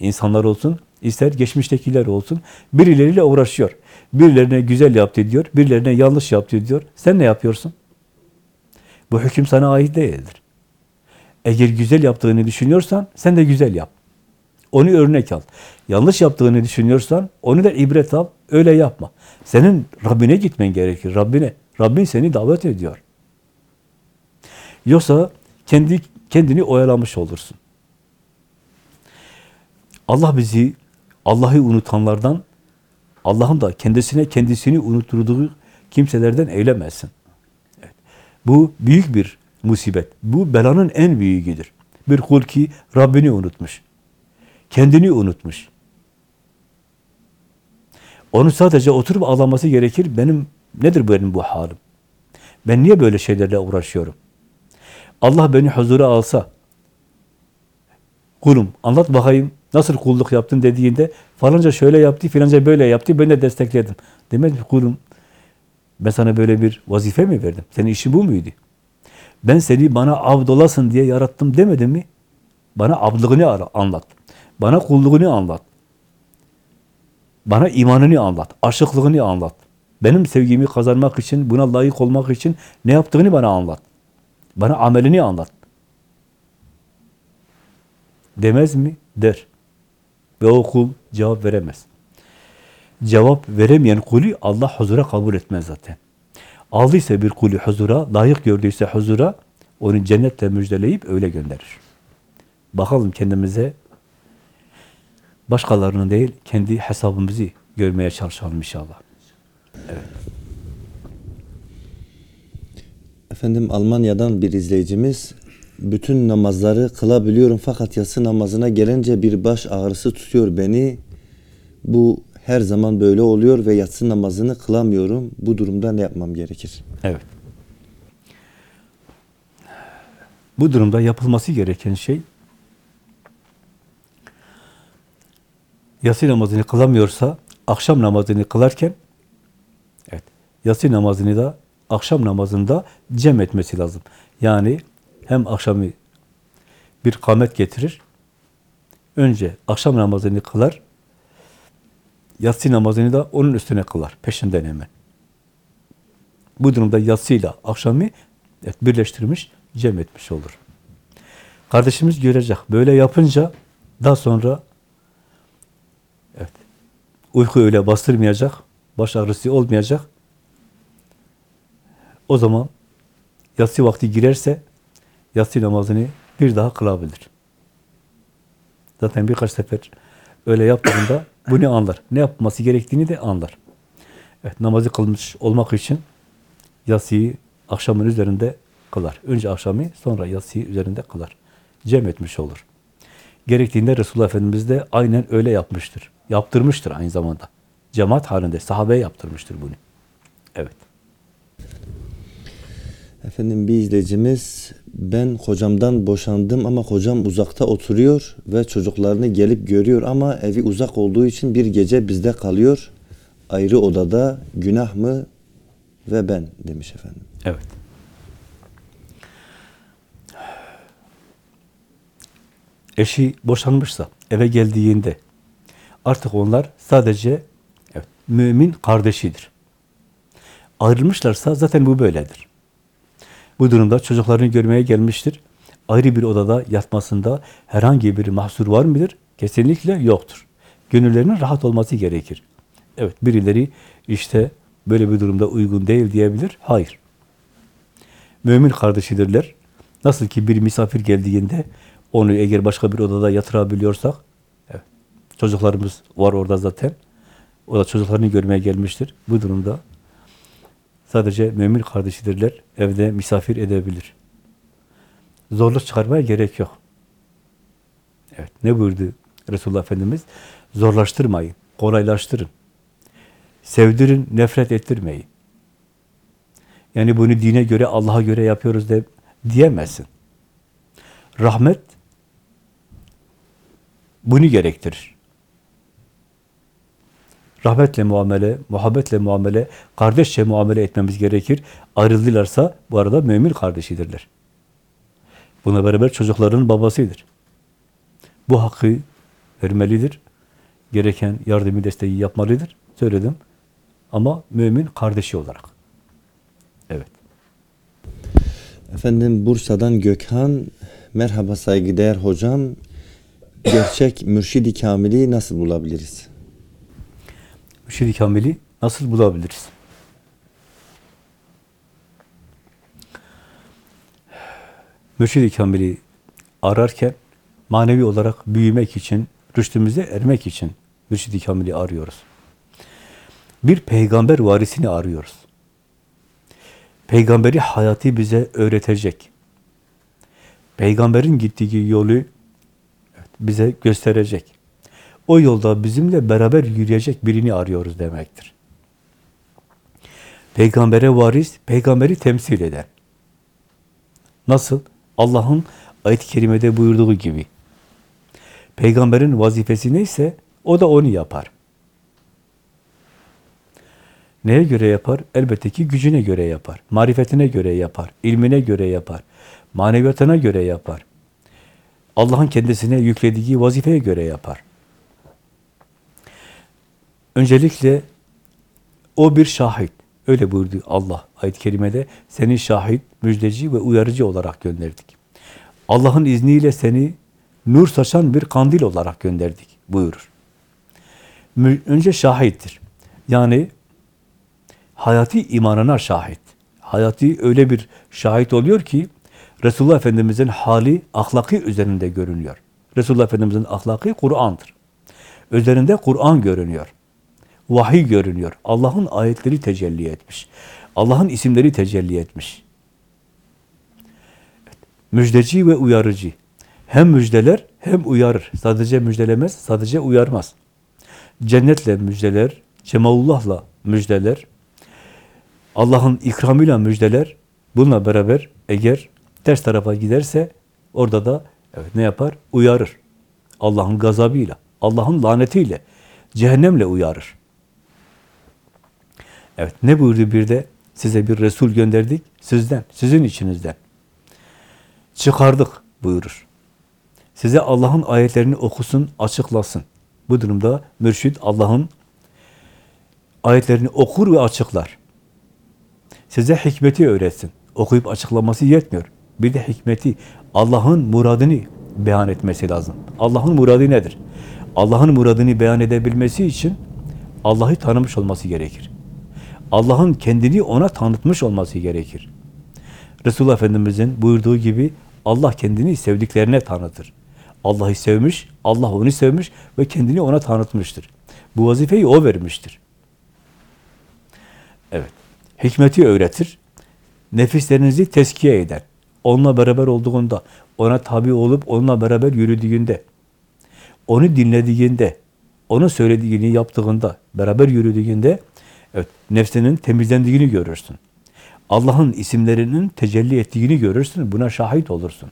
insanlar olsun, ister geçmiştekiler olsun, birileriyle uğraşıyor. Birilerine güzel yaptı diyor, birilerine yanlış yaptı diyor. Sen ne yapıyorsun? Bu hüküm sana ait değildir. Eğer güzel yaptığını düşünüyorsan, sen de güzel yap. Onu örnek al. Yanlış yaptığını düşünüyorsan, onu da ibret al, öyle yapma. Senin Rabbine gitmen gerekir, Rabbine. Rabbin seni davet ediyor. Yoksa kendi kendini oyalamış olursun. Allah bizi Allah'ı unutanlardan, Allah'ın da kendisine kendisini unutturduğu kimselerden eylemesin. Evet. Bu büyük bir musibet. Bu belanın en büyüğüdür. Bir kul ki Rabbini unutmuş. Kendini unutmuş. Onu sadece oturup ağlaması gerekir. Benim nedir benim bu halim? Ben niye böyle şeylerle uğraşıyorum? Allah beni huzura alsa, kulum anlat bakayım nasıl kulluk yaptın dediğinde falanca şöyle yaptı, filanca böyle yaptı, ben de destekledim. Demez mi kulum ben sana böyle bir vazife mi verdim? Senin işin bu muydu? Ben seni bana abd olasın diye yarattım demedim mi? Bana abdlığını ara- anlat. Bana kulluğunu anlat. Bana imanını anlat. Aşıklığını anlat. Benim sevgimi kazanmak için, buna layık olmak için ne yaptığını bana anlat. Bana amelini anlat. Demez mi? Der. Ve o kul cevap veremez. Cevap veremeyen kulü Allah huzura kabul etmez zaten. Aldıysa bir kulü huzura, layık gördüyse huzura, onu cennetle müjdeleyip öyle gönderir. Bakalım kendimize, başkalarının değil, kendi hesabımızı görmeye çalışalım inşallah. Efendim Almanya'dan bir izleyicimiz bütün namazları kılabiliyorum fakat yatsı namazına gelince bir baş ağrısı tutuyor beni. Bu her zaman böyle oluyor ve yatsı namazını kılamıyorum. Bu durumda ne yapmam gerekir? Evet. Bu durumda yapılması gereken şey yatsı namazını kılamıyorsa akşam namazını kılarken evet, yatsı namazını da akşam namazında cem etmesi lazım. Yani hem akşamı bir kamet getirir. Önce akşam namazını kılar. Yatsı namazını da onun üstüne kılar. Peşinden hemen. Bu durumda yatsıyla akşamı birleştirmiş, cem etmiş olur. Kardeşimiz görecek. Böyle yapınca daha sonra evet, uyku öyle bastırmayacak, baş ağrısı olmayacak. O zaman yatsı vakti girerse yatsı namazını bir daha kılabilir. Zaten birkaç sefer öyle yaptığında bunu anlar. Ne yapması gerektiğini de anlar. Evet, namazı kılmış olmak için yatsıyı akşamın üzerinde kılar. Önce akşamı sonra yatsıyı üzerinde kılar. Cem etmiş olur. Gerektiğinde Resulullah Efendimiz de aynen öyle yapmıştır. Yaptırmıştır aynı zamanda. Cemaat halinde sahabeye yaptırmıştır bunu. Evet. Efendim bir izleyicimiz ben kocamdan boşandım ama kocam uzakta oturuyor ve çocuklarını gelip görüyor ama evi uzak olduğu için bir gece bizde kalıyor. Ayrı odada günah mı ve ben demiş efendim. Evet. Eşi boşanmışsa eve geldiğinde artık onlar sadece evet, mümin kardeşidir. Ayrılmışlarsa zaten bu böyledir. Bu durumda çocuklarını görmeye gelmiştir. Ayrı bir odada yatmasında herhangi bir mahsur var mıdır? Kesinlikle yoktur. Gönüllerinin rahat olması gerekir. Evet, birileri işte böyle bir durumda uygun değil diyebilir. Hayır. Mümin kardeşidirler. Nasıl ki bir misafir geldiğinde onu eğer başka bir odada yatırabiliyorsak, evet, çocuklarımız var orada zaten. O da çocuklarını görmeye gelmiştir. Bu durumda sadece mümin kardeşidirler. Evde misafir edebilir. Zorluk çıkarmaya gerek yok. Evet, ne buyurdu Resulullah Efendimiz? Zorlaştırmayın, kolaylaştırın. Sevdirin, nefret ettirmeyin. Yani bunu dine göre, Allah'a göre yapıyoruz de diyemezsin. Rahmet bunu gerektirir. Rahmetle muamele, muhabbetle muamele, kardeşçe muamele etmemiz gerekir. Ayrıldılarsa bu arada mümin kardeşidirler. Buna beraber çocukların babasıdır. Bu hakkı vermelidir. Gereken yardımı, desteği yapmalıdır. Söyledim. Ama mümin kardeşi olarak. Evet. Efendim Bursa'dan Gökhan merhaba saygıdeğer hocam gerçek mürşidi kamili nasıl bulabiliriz? Mürşid-i Kamil'i nasıl bulabiliriz? Mürşid-i Kamil'i ararken manevi olarak büyümek için, rüştümüze ermek için Mürşid-i Kamil'i arıyoruz. Bir peygamber varisini arıyoruz. Peygamberi hayatı bize öğretecek. Peygamberin gittiği yolu bize gösterecek. O yolda bizimle beraber yürüyecek birini arıyoruz demektir. Peygambere varis, peygamberi temsil eden. Nasıl? Allah'ın ayet-i kerimede buyurduğu gibi. Peygamberin vazifesi neyse o da onu yapar. Neye göre yapar? Elbette ki gücüne göre yapar. Marifetine göre yapar. ilmine göre yapar. Maneviyatına göre yapar. Allah'ın kendisine yüklediği vazifeye göre yapar. Öncelikle o bir şahit. Öyle buyurdu Allah ayet-i kerimede. Seni şahit, müjdeci ve uyarıcı olarak gönderdik. Allah'ın izniyle seni nur saçan bir kandil olarak gönderdik buyurur. Önce şahittir. Yani hayati imanına şahit. Hayati öyle bir şahit oluyor ki Resulullah Efendimiz'in hali ahlaki üzerinde görünüyor. Resulullah Efendimiz'in ahlaki Kur'an'dır. Üzerinde Kur'an görünüyor. Vahiy görünüyor. Allah'ın ayetleri tecelli etmiş. Allah'ın isimleri tecelli etmiş. Müjdeci ve uyarıcı. Hem müjdeler hem uyarır. Sadece müjdelemez, sadece uyarmaz. Cennetle müjdeler, Cemaullah'la müjdeler, Allah'ın ikramıyla müjdeler, bununla beraber eğer ters tarafa giderse orada da evet, ne yapar? Uyarır. Allah'ın gazabıyla, Allah'ın lanetiyle, cehennemle uyarır. Evet, ne buyurdu bir de? Size bir Resul gönderdik, sizden, sizin içinizden. Çıkardık buyurur. Size Allah'ın ayetlerini okusun, açıklasın. Bu durumda mürşid Allah'ın ayetlerini okur ve açıklar. Size hikmeti öğretsin. Okuyup açıklaması yetmiyor. Bir de hikmeti, Allah'ın muradını beyan etmesi lazım. Allah'ın muradı nedir? Allah'ın muradını beyan edebilmesi için Allah'ı tanımış olması gerekir. Allah'ın kendini ona tanıtmış olması gerekir. Resulullah Efendimiz'in buyurduğu gibi Allah kendini sevdiklerine tanıtır. Allah'ı sevmiş, Allah onu sevmiş ve kendini ona tanıtmıştır. Bu vazifeyi o vermiştir. Evet. Hikmeti öğretir. Nefislerinizi teskiye eder. Onunla beraber olduğunda, ona tabi olup onunla beraber yürüdüğünde, onu dinlediğinde, onun söylediğini yaptığında, beraber yürüdüğünde, evet, nefsinin temizlendiğini görürsün. Allah'ın isimlerinin tecelli ettiğini görürsün, buna şahit olursun.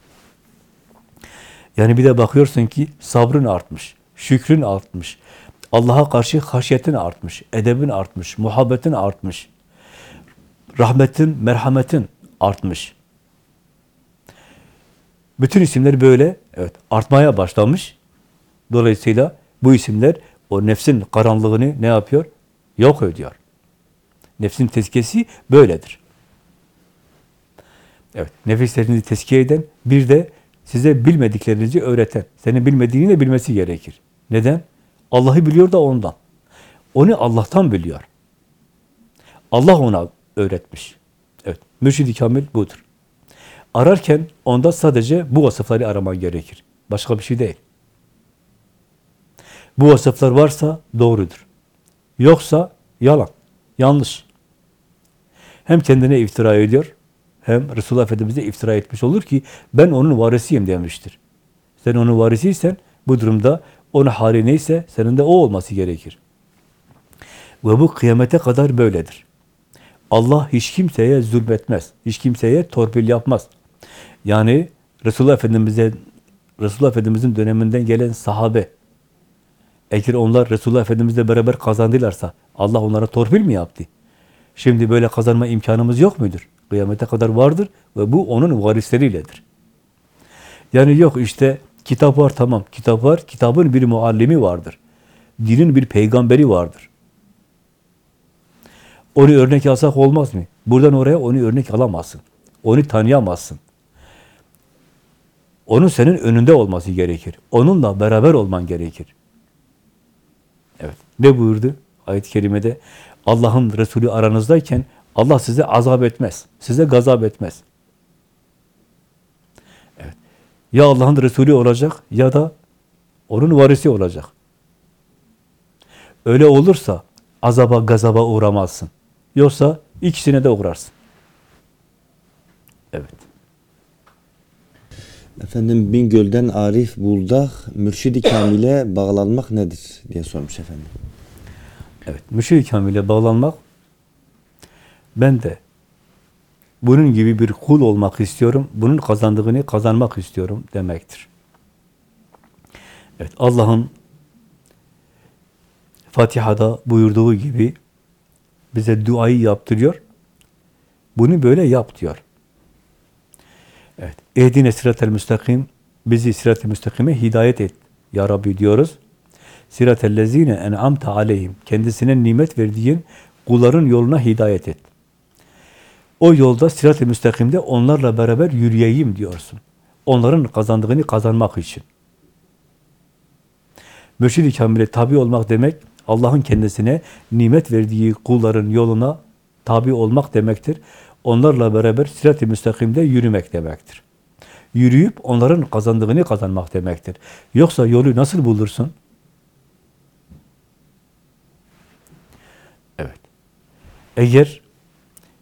Yani bir de bakıyorsun ki sabrın artmış, şükrün artmış, Allah'a karşı haşyetin artmış, edebin artmış, muhabbetin artmış, rahmetin, merhametin artmış. Bütün isimler böyle evet artmaya başlamış. Dolayısıyla bu isimler o nefsin karanlığını ne yapıyor? Yok ediyor. Nefsin tezkiyesi böyledir. Evet, nefislerinizi tezkiye eden, bir de size bilmediklerinizi öğreten, senin bilmediğini de bilmesi gerekir. Neden? Allah'ı biliyor da ondan. Onu Allah'tan biliyor. Allah ona öğretmiş. Evet, mürşid-i kamil budur. Ararken onda sadece bu vasıfları araman gerekir. Başka bir şey değil. Bu vasıflar varsa doğrudur. Yoksa yalan, yanlış. Hem kendine iftira ediyor, hem Resulullah Efendimiz'e iftira etmiş olur ki ben onun varisiyim demiştir. Sen onun varisiysen bu durumda onun hali neyse senin de o olması gerekir. Ve bu kıyamete kadar böyledir. Allah hiç kimseye zulmetmez. Hiç kimseye torpil yapmaz. Yani Resulullah Efendimiz'e Resulullah Efendimiz'in döneminden gelen sahabe eğer onlar Resulullah Efendimiz'le beraber kazandılarsa Allah onlara torpil mi yaptı? Şimdi böyle kazanma imkanımız yok mudur? Kıyamete kadar vardır ve bu onun varisleriyle,dir. Yani yok işte kitap var tamam, kitap var, kitabın bir muallimi vardır. Dinin bir peygamberi vardır. Onu örnek alsak olmaz mı? Buradan oraya onu örnek alamazsın. Onu tanıyamazsın. Onun senin önünde olması gerekir. Onunla beraber olman gerekir. Evet. Ne buyurdu ayet-i kerimede? Allah'ın Resulü aranızdayken Allah size azap etmez. Size gazap etmez. Evet. Ya Allah'ın Resulü olacak ya da onun varisi olacak. Öyle olursa azaba gazaba uğramazsın. Yoksa ikisine de uğrarsın. Evet. Efendim Bingöl'den Arif Buldak, Mürşidi Kamil'e bağlanmak nedir diye sormuş efendim. Evet, müşrik kamile bağlanmak, ben de bunun gibi bir kul olmak istiyorum, bunun kazandığını kazanmak istiyorum demektir. Evet, Allah'ın Fatiha'da buyurduğu gibi bize duayı yaptırıyor. Bunu böyle yap diyor. Evet. Ehdine sıratel müstakim. Bizi sırat-ı müstakime hidayet et. Ya Rabbi diyoruz. Sıratel lezine en'amte aleyhim. Kendisine nimet verdiğin kulların yoluna hidayet et. O yolda sırat-ı müstakimde onlarla beraber yürüyeyim diyorsun. Onların kazandığını kazanmak için. Mürşid-i Kamil'e tabi olmak demek, Allah'ın kendisine nimet verdiği kulların yoluna tabi olmak demektir. Onlarla beraber sirat-i müstakimde yürümek demektir. Yürüyüp onların kazandığını kazanmak demektir. Yoksa yolu nasıl bulursun? Eğer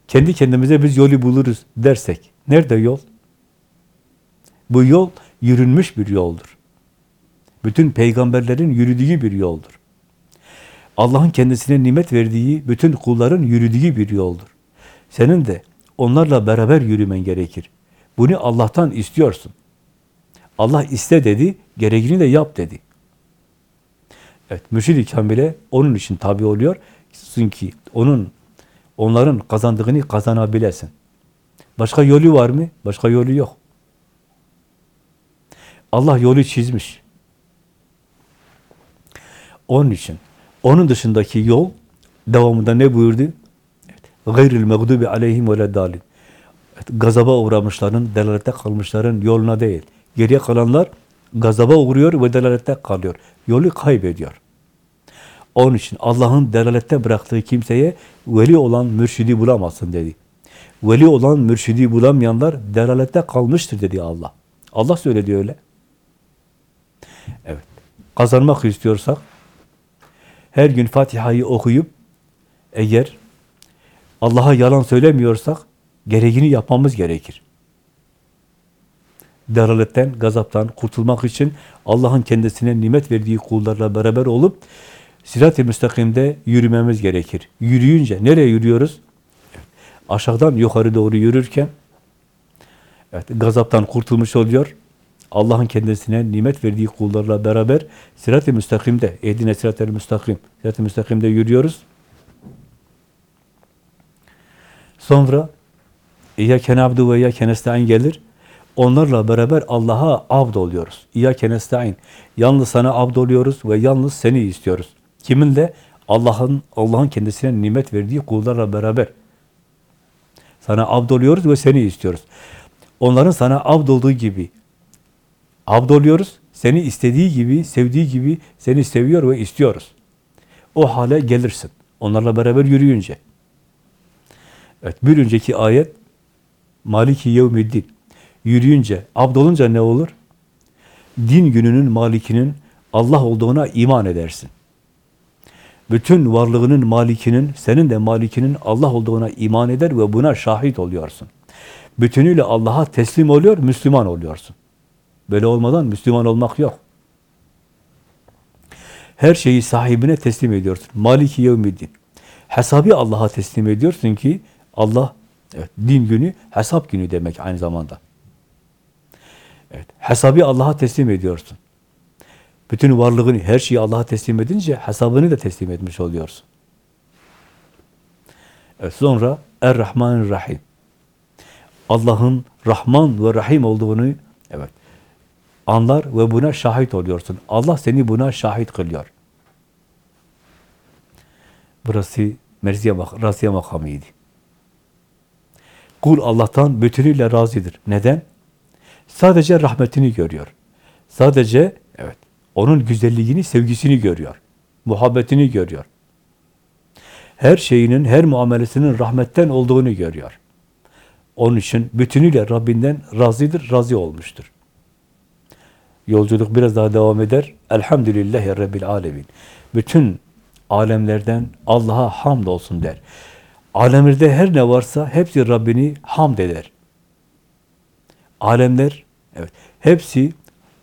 kendi kendimize biz yolu buluruz dersek, nerede yol? Bu yol yürünmüş bir yoldur. Bütün peygamberlerin yürüdüğü bir yoldur. Allah'ın kendisine nimet verdiği bütün kulların yürüdüğü bir yoldur. Senin de onlarla beraber yürümen gerekir. Bunu Allah'tan istiyorsun. Allah iste dedi, gereğini de yap dedi. Evet, mürşid-i kamile onun için tabi oluyor. Çünkü onun, onların kazandığını kazanabilesin. Başka yolu var mı? Başka yolu yok. Allah yolu çizmiş. Onun için onun dışındaki yol devamında ne buyurdu? Gayril mağdubi aleyhim ve dalin. Gazaba uğramışların, delalette kalmışların yoluna değil. Geriye kalanlar gazaba uğruyor ve delalette kalıyor. Yolu kaybediyor. Onun için Allah'ın delalette bıraktığı kimseye veli olan mürşidi bulamazsın dedi. Veli olan mürşidi bulamayanlar delalette kalmıştır dedi Allah. Allah söyledi öyle. Evet. Kazanmak istiyorsak her gün Fatiha'yı okuyup eğer Allah'a yalan söylemiyorsak gereğini yapmamız gerekir. Deraletten, gazaptan kurtulmak için Allah'ın kendisine nimet verdiği kullarla beraber olup sirat-i müstakimde yürümemiz gerekir. Yürüyünce nereye yürüyoruz? Aşağıdan yukarı doğru yürürken evet, gazaptan kurtulmuş oluyor. Allah'ın kendisine nimet verdiği kullarla beraber sirat-i müstakimde, ehdine sirat-i müstakim, sirat-i müstakimde yürüyoruz. Sonra İyyâke na'budu ve İyyâke nestaîn gelir. Onlarla beraber Allah'a abd oluyoruz. İyyâke nestaîn. Yalnız sana abd oluyoruz ve yalnız seni istiyoruz. Kiminle? Allah'ın Allah'ın kendisine nimet verdiği kullarla beraber. Sana abd oluyoruz ve seni istiyoruz. Onların sana abd olduğu gibi abd oluyoruz. Seni istediği gibi, sevdiği gibi seni seviyor ve istiyoruz. O hale gelirsin. Onlarla beraber yürüyünce. Evet, bir önceki ayet Maliki yevmiddin. Yürüyünce, abd olunca ne olur? Din gününün malikinin Allah olduğuna iman edersin. Bütün varlığının malikinin, senin de malikinin Allah olduğuna iman eder ve buna şahit oluyorsun. Bütünüyle Allah'a teslim oluyor, Müslüman oluyorsun. Böyle olmadan Müslüman olmak yok. Her şeyi sahibine teslim ediyorsun. Maliki yevmiddin. Hesabı Allah'a teslim ediyorsun ki Allah evet, din günü hesap günü demek aynı zamanda. Evet, hesabı Allah'a teslim ediyorsun. Bütün varlığını, her şeyi Allah'a teslim edince hesabını da teslim etmiş oluyorsun. Evet, sonra Er-Rahman Rahim. Allah'ın Rahman ve Rahim olduğunu evet anlar ve buna şahit oluyorsun. Allah seni buna şahit kılıyor. Burası Merziye mak Rasiye makamıydı. Kul Allah'tan bütünüyle razıdır. Neden? Sadece rahmetini görüyor. Sadece evet onun güzelliğini, sevgisini görüyor. Muhabbetini görüyor. Her şeyinin, her muamelesinin rahmetten olduğunu görüyor. Onun için bütünüyle Rabbinden razıdır, razı olmuştur. Yolculuk biraz daha devam eder. Elhamdülillahi Rabbil Alemin. Bütün alemlerden Allah'a hamd olsun der. Alemlerde her ne varsa hepsi Rabbini hamd eder. Alemler Evet. Hepsi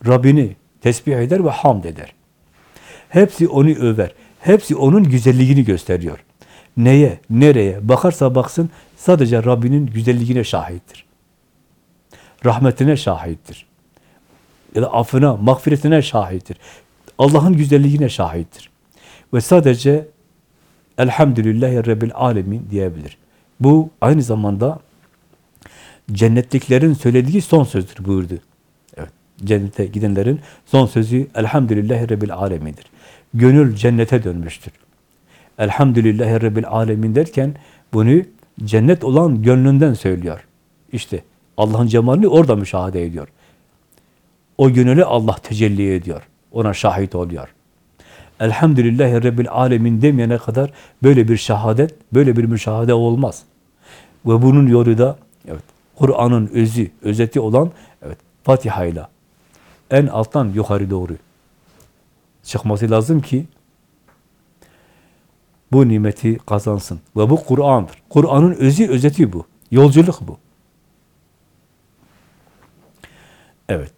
Rabbini tesbih eder ve hamd eder. Hepsi onu över. Hepsi onun güzelliğini gösteriyor. Neye, nereye bakarsa baksın sadece Rabbinin güzelliğine şahittir. Rahmetine şahittir. Ya da affına, mağfiretine şahittir. Allah'ın güzelliğine şahittir. Ve sadece Elhamdülillahi Rabbil Alemin diyebilir. Bu aynı zamanda cennetliklerin söylediği son sözdür buyurdu. Cennete gidenlerin son sözü Elhamdülillahi Rabbil Alemin'dir. Gönül cennete dönmüştür. Elhamdülillahi Rabbil Alemin derken bunu cennet olan gönlünden söylüyor. İşte Allah'ın cemalini orada müşahede ediyor. O gönüle Allah tecelli ediyor. Ona şahit oluyor. Elhamdülillahi Rabbil Alemin demeyene kadar böyle bir şehadet, böyle bir müşahede olmaz. Ve bunun yolu da evet, Kur'an'ın özü, özeti olan evet, Fatiha ile en alttan yukarı doğru çıkması lazım ki bu nimeti kazansın. Ve bu Kur'an'dır. Kur'an'ın özü, özeti bu. Yolculuk bu. Evet.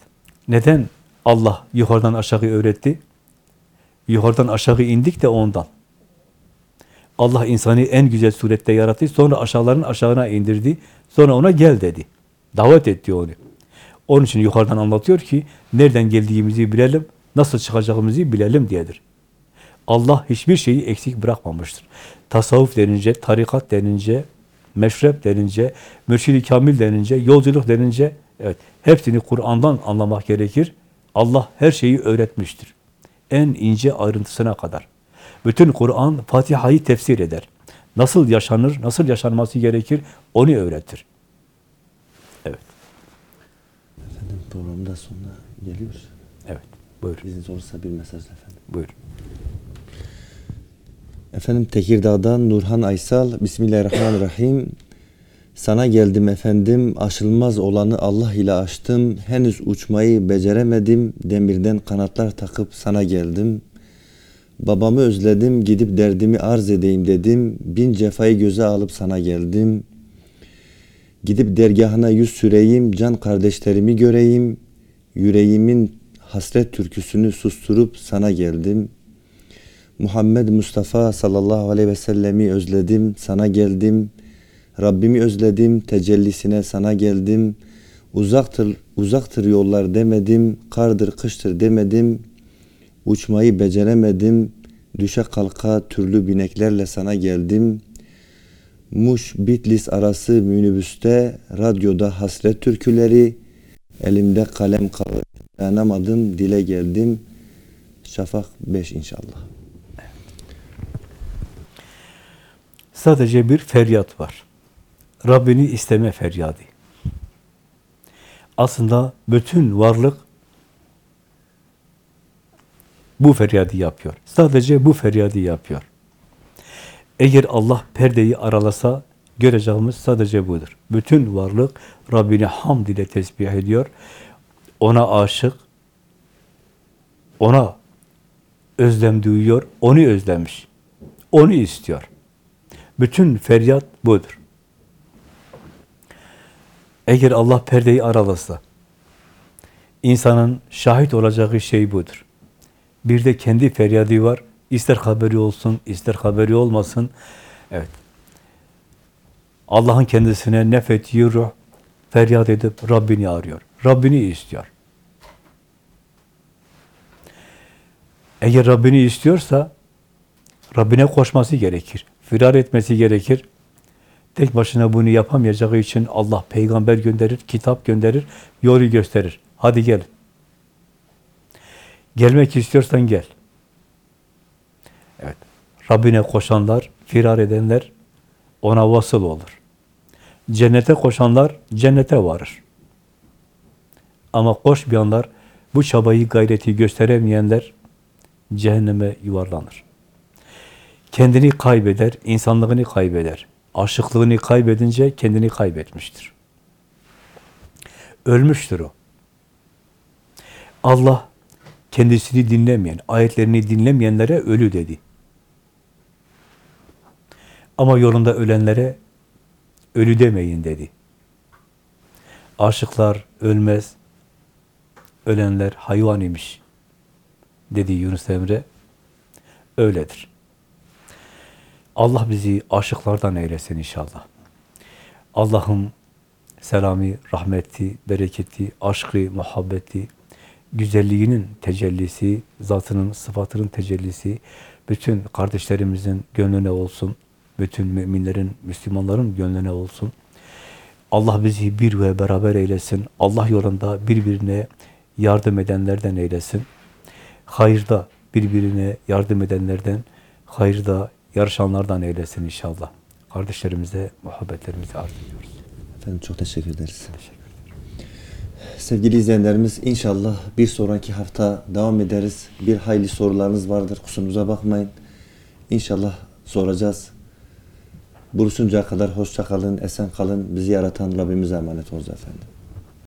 Neden Allah yukarıdan aşağı öğretti? Yukarıdan aşağı indik de ondan. Allah insanı en güzel surette yarattı. Sonra aşağıların aşağına indirdi. Sonra ona gel dedi. Davet etti onu. Onun için yukarıdan anlatıyor ki nereden geldiğimizi bilelim, nasıl çıkacağımızı bilelim diyedir. Allah hiçbir şeyi eksik bırakmamıştır. Tasavvuf denince, tarikat denince, meşrep denince, mürşid-i kamil denince, yolculuk denince, evet, hepsini Kur'an'dan anlamak gerekir. Allah her şeyi öğretmiştir. En ince ayrıntısına kadar. Bütün Kur'an Fatiha'yı tefsir eder. Nasıl yaşanır, nasıl yaşanması gerekir onu öğretir. Evet, Programda sonuna geliyoruz. evet. Buyur, İzniniz olursa bir mesaj efendim. buyur. Efendim Tekirdağ'dan Nurhan Aysal Bismillahirrahmanirrahim Sana geldim efendim aşılmaz olanı Allah ile aştım henüz uçmayı beceremedim demirden kanatlar takıp sana geldim Babamı özledim gidip derdimi arz edeyim dedim bin cefayı göze alıp sana geldim Gidip dergahına yüz süreyim can kardeşlerimi göreyim yüreğimin hasret türküsünü susturup sana geldim.'' Muhammed Mustafa sallallahu aleyhi ve sellemi özledim, sana geldim. Rabbimi özledim, tecellisine sana geldim. Uzaktır, uzaktır yollar demedim, kardır kıştır demedim. Uçmayı beceremedim, düşe kalka türlü bineklerle sana geldim. Muş Bitlis arası minibüste, radyoda hasret türküleri, elimde kalem kalır. Dayanamadım, dile geldim. Şafak 5 inşallah. Sadece bir feryat var. Rabbini isteme feryadı. Aslında bütün varlık bu feryadı yapıyor. Sadece bu feryadı yapıyor. Eğer Allah perdeyi aralasa göreceğimiz sadece budur. Bütün varlık Rabbini hamd ile tesbih ediyor. Ona aşık, ona özlem duyuyor, onu özlemiş. Onu istiyor. Bütün feryat budur. Eğer Allah perdeyi aralasa, insanın şahit olacağı şey budur. Bir de kendi feryadı var. İster haberi olsun, ister haberi olmasın. Evet. Allah'ın kendisine nefettiği ruh feryat edip Rabbini arıyor. Rabbini istiyor. Eğer Rabbini istiyorsa Rabbine koşması gerekir. Firar etmesi gerekir. Tek başına bunu yapamayacağı için Allah peygamber gönderir, kitap gönderir, yolu gösterir. Hadi gel. Gelmek istiyorsan gel. Evet. Rabbine koşanlar, firar edenler ona vasıl olur. Cennete koşanlar cennete varır. Ama koşmayanlar, bu çabayı, gayreti gösteremeyenler cehenneme yuvarlanır. Kendini kaybeder, insanlığını kaybeder. Aşıklığını kaybedince kendini kaybetmiştir. Ölmüştür o. Allah kendisini dinlemeyen, ayetlerini dinlemeyenlere ölü dedi. Ama yolunda ölenlere ölü demeyin dedi. Aşıklar ölmez, ölenler hayvan imiş dedi Yunus Emre. Öyledir. Allah bizi aşıklardan eylesin inşallah. Allah'ın selamı, rahmeti, bereketi, aşkı, muhabbeti, güzelliğinin tecellisi, zatının, sıfatının tecellisi bütün kardeşlerimizin gönlüne olsun. Bütün müminlerin, Müslümanların gönlüne olsun. Allah bizi bir ve beraber eylesin. Allah yolunda birbirine yardım edenlerden eylesin. Hayırda birbirine yardım edenlerden, hayırda yarışanlardan eylesin inşallah. Kardeşlerimize muhabbetlerimizi arz ediyoruz. Efendim çok teşekkür ederiz. Teşekkür. Sevgili izleyenlerimiz inşallah bir sonraki hafta devam ederiz. Bir hayli sorularınız vardır. Kusurumuza bakmayın. İnşallah soracağız. Buluşuncaya kadar hoşça kalın, esen kalın. Bizi yaratan Rabbimize emanet olun efendim.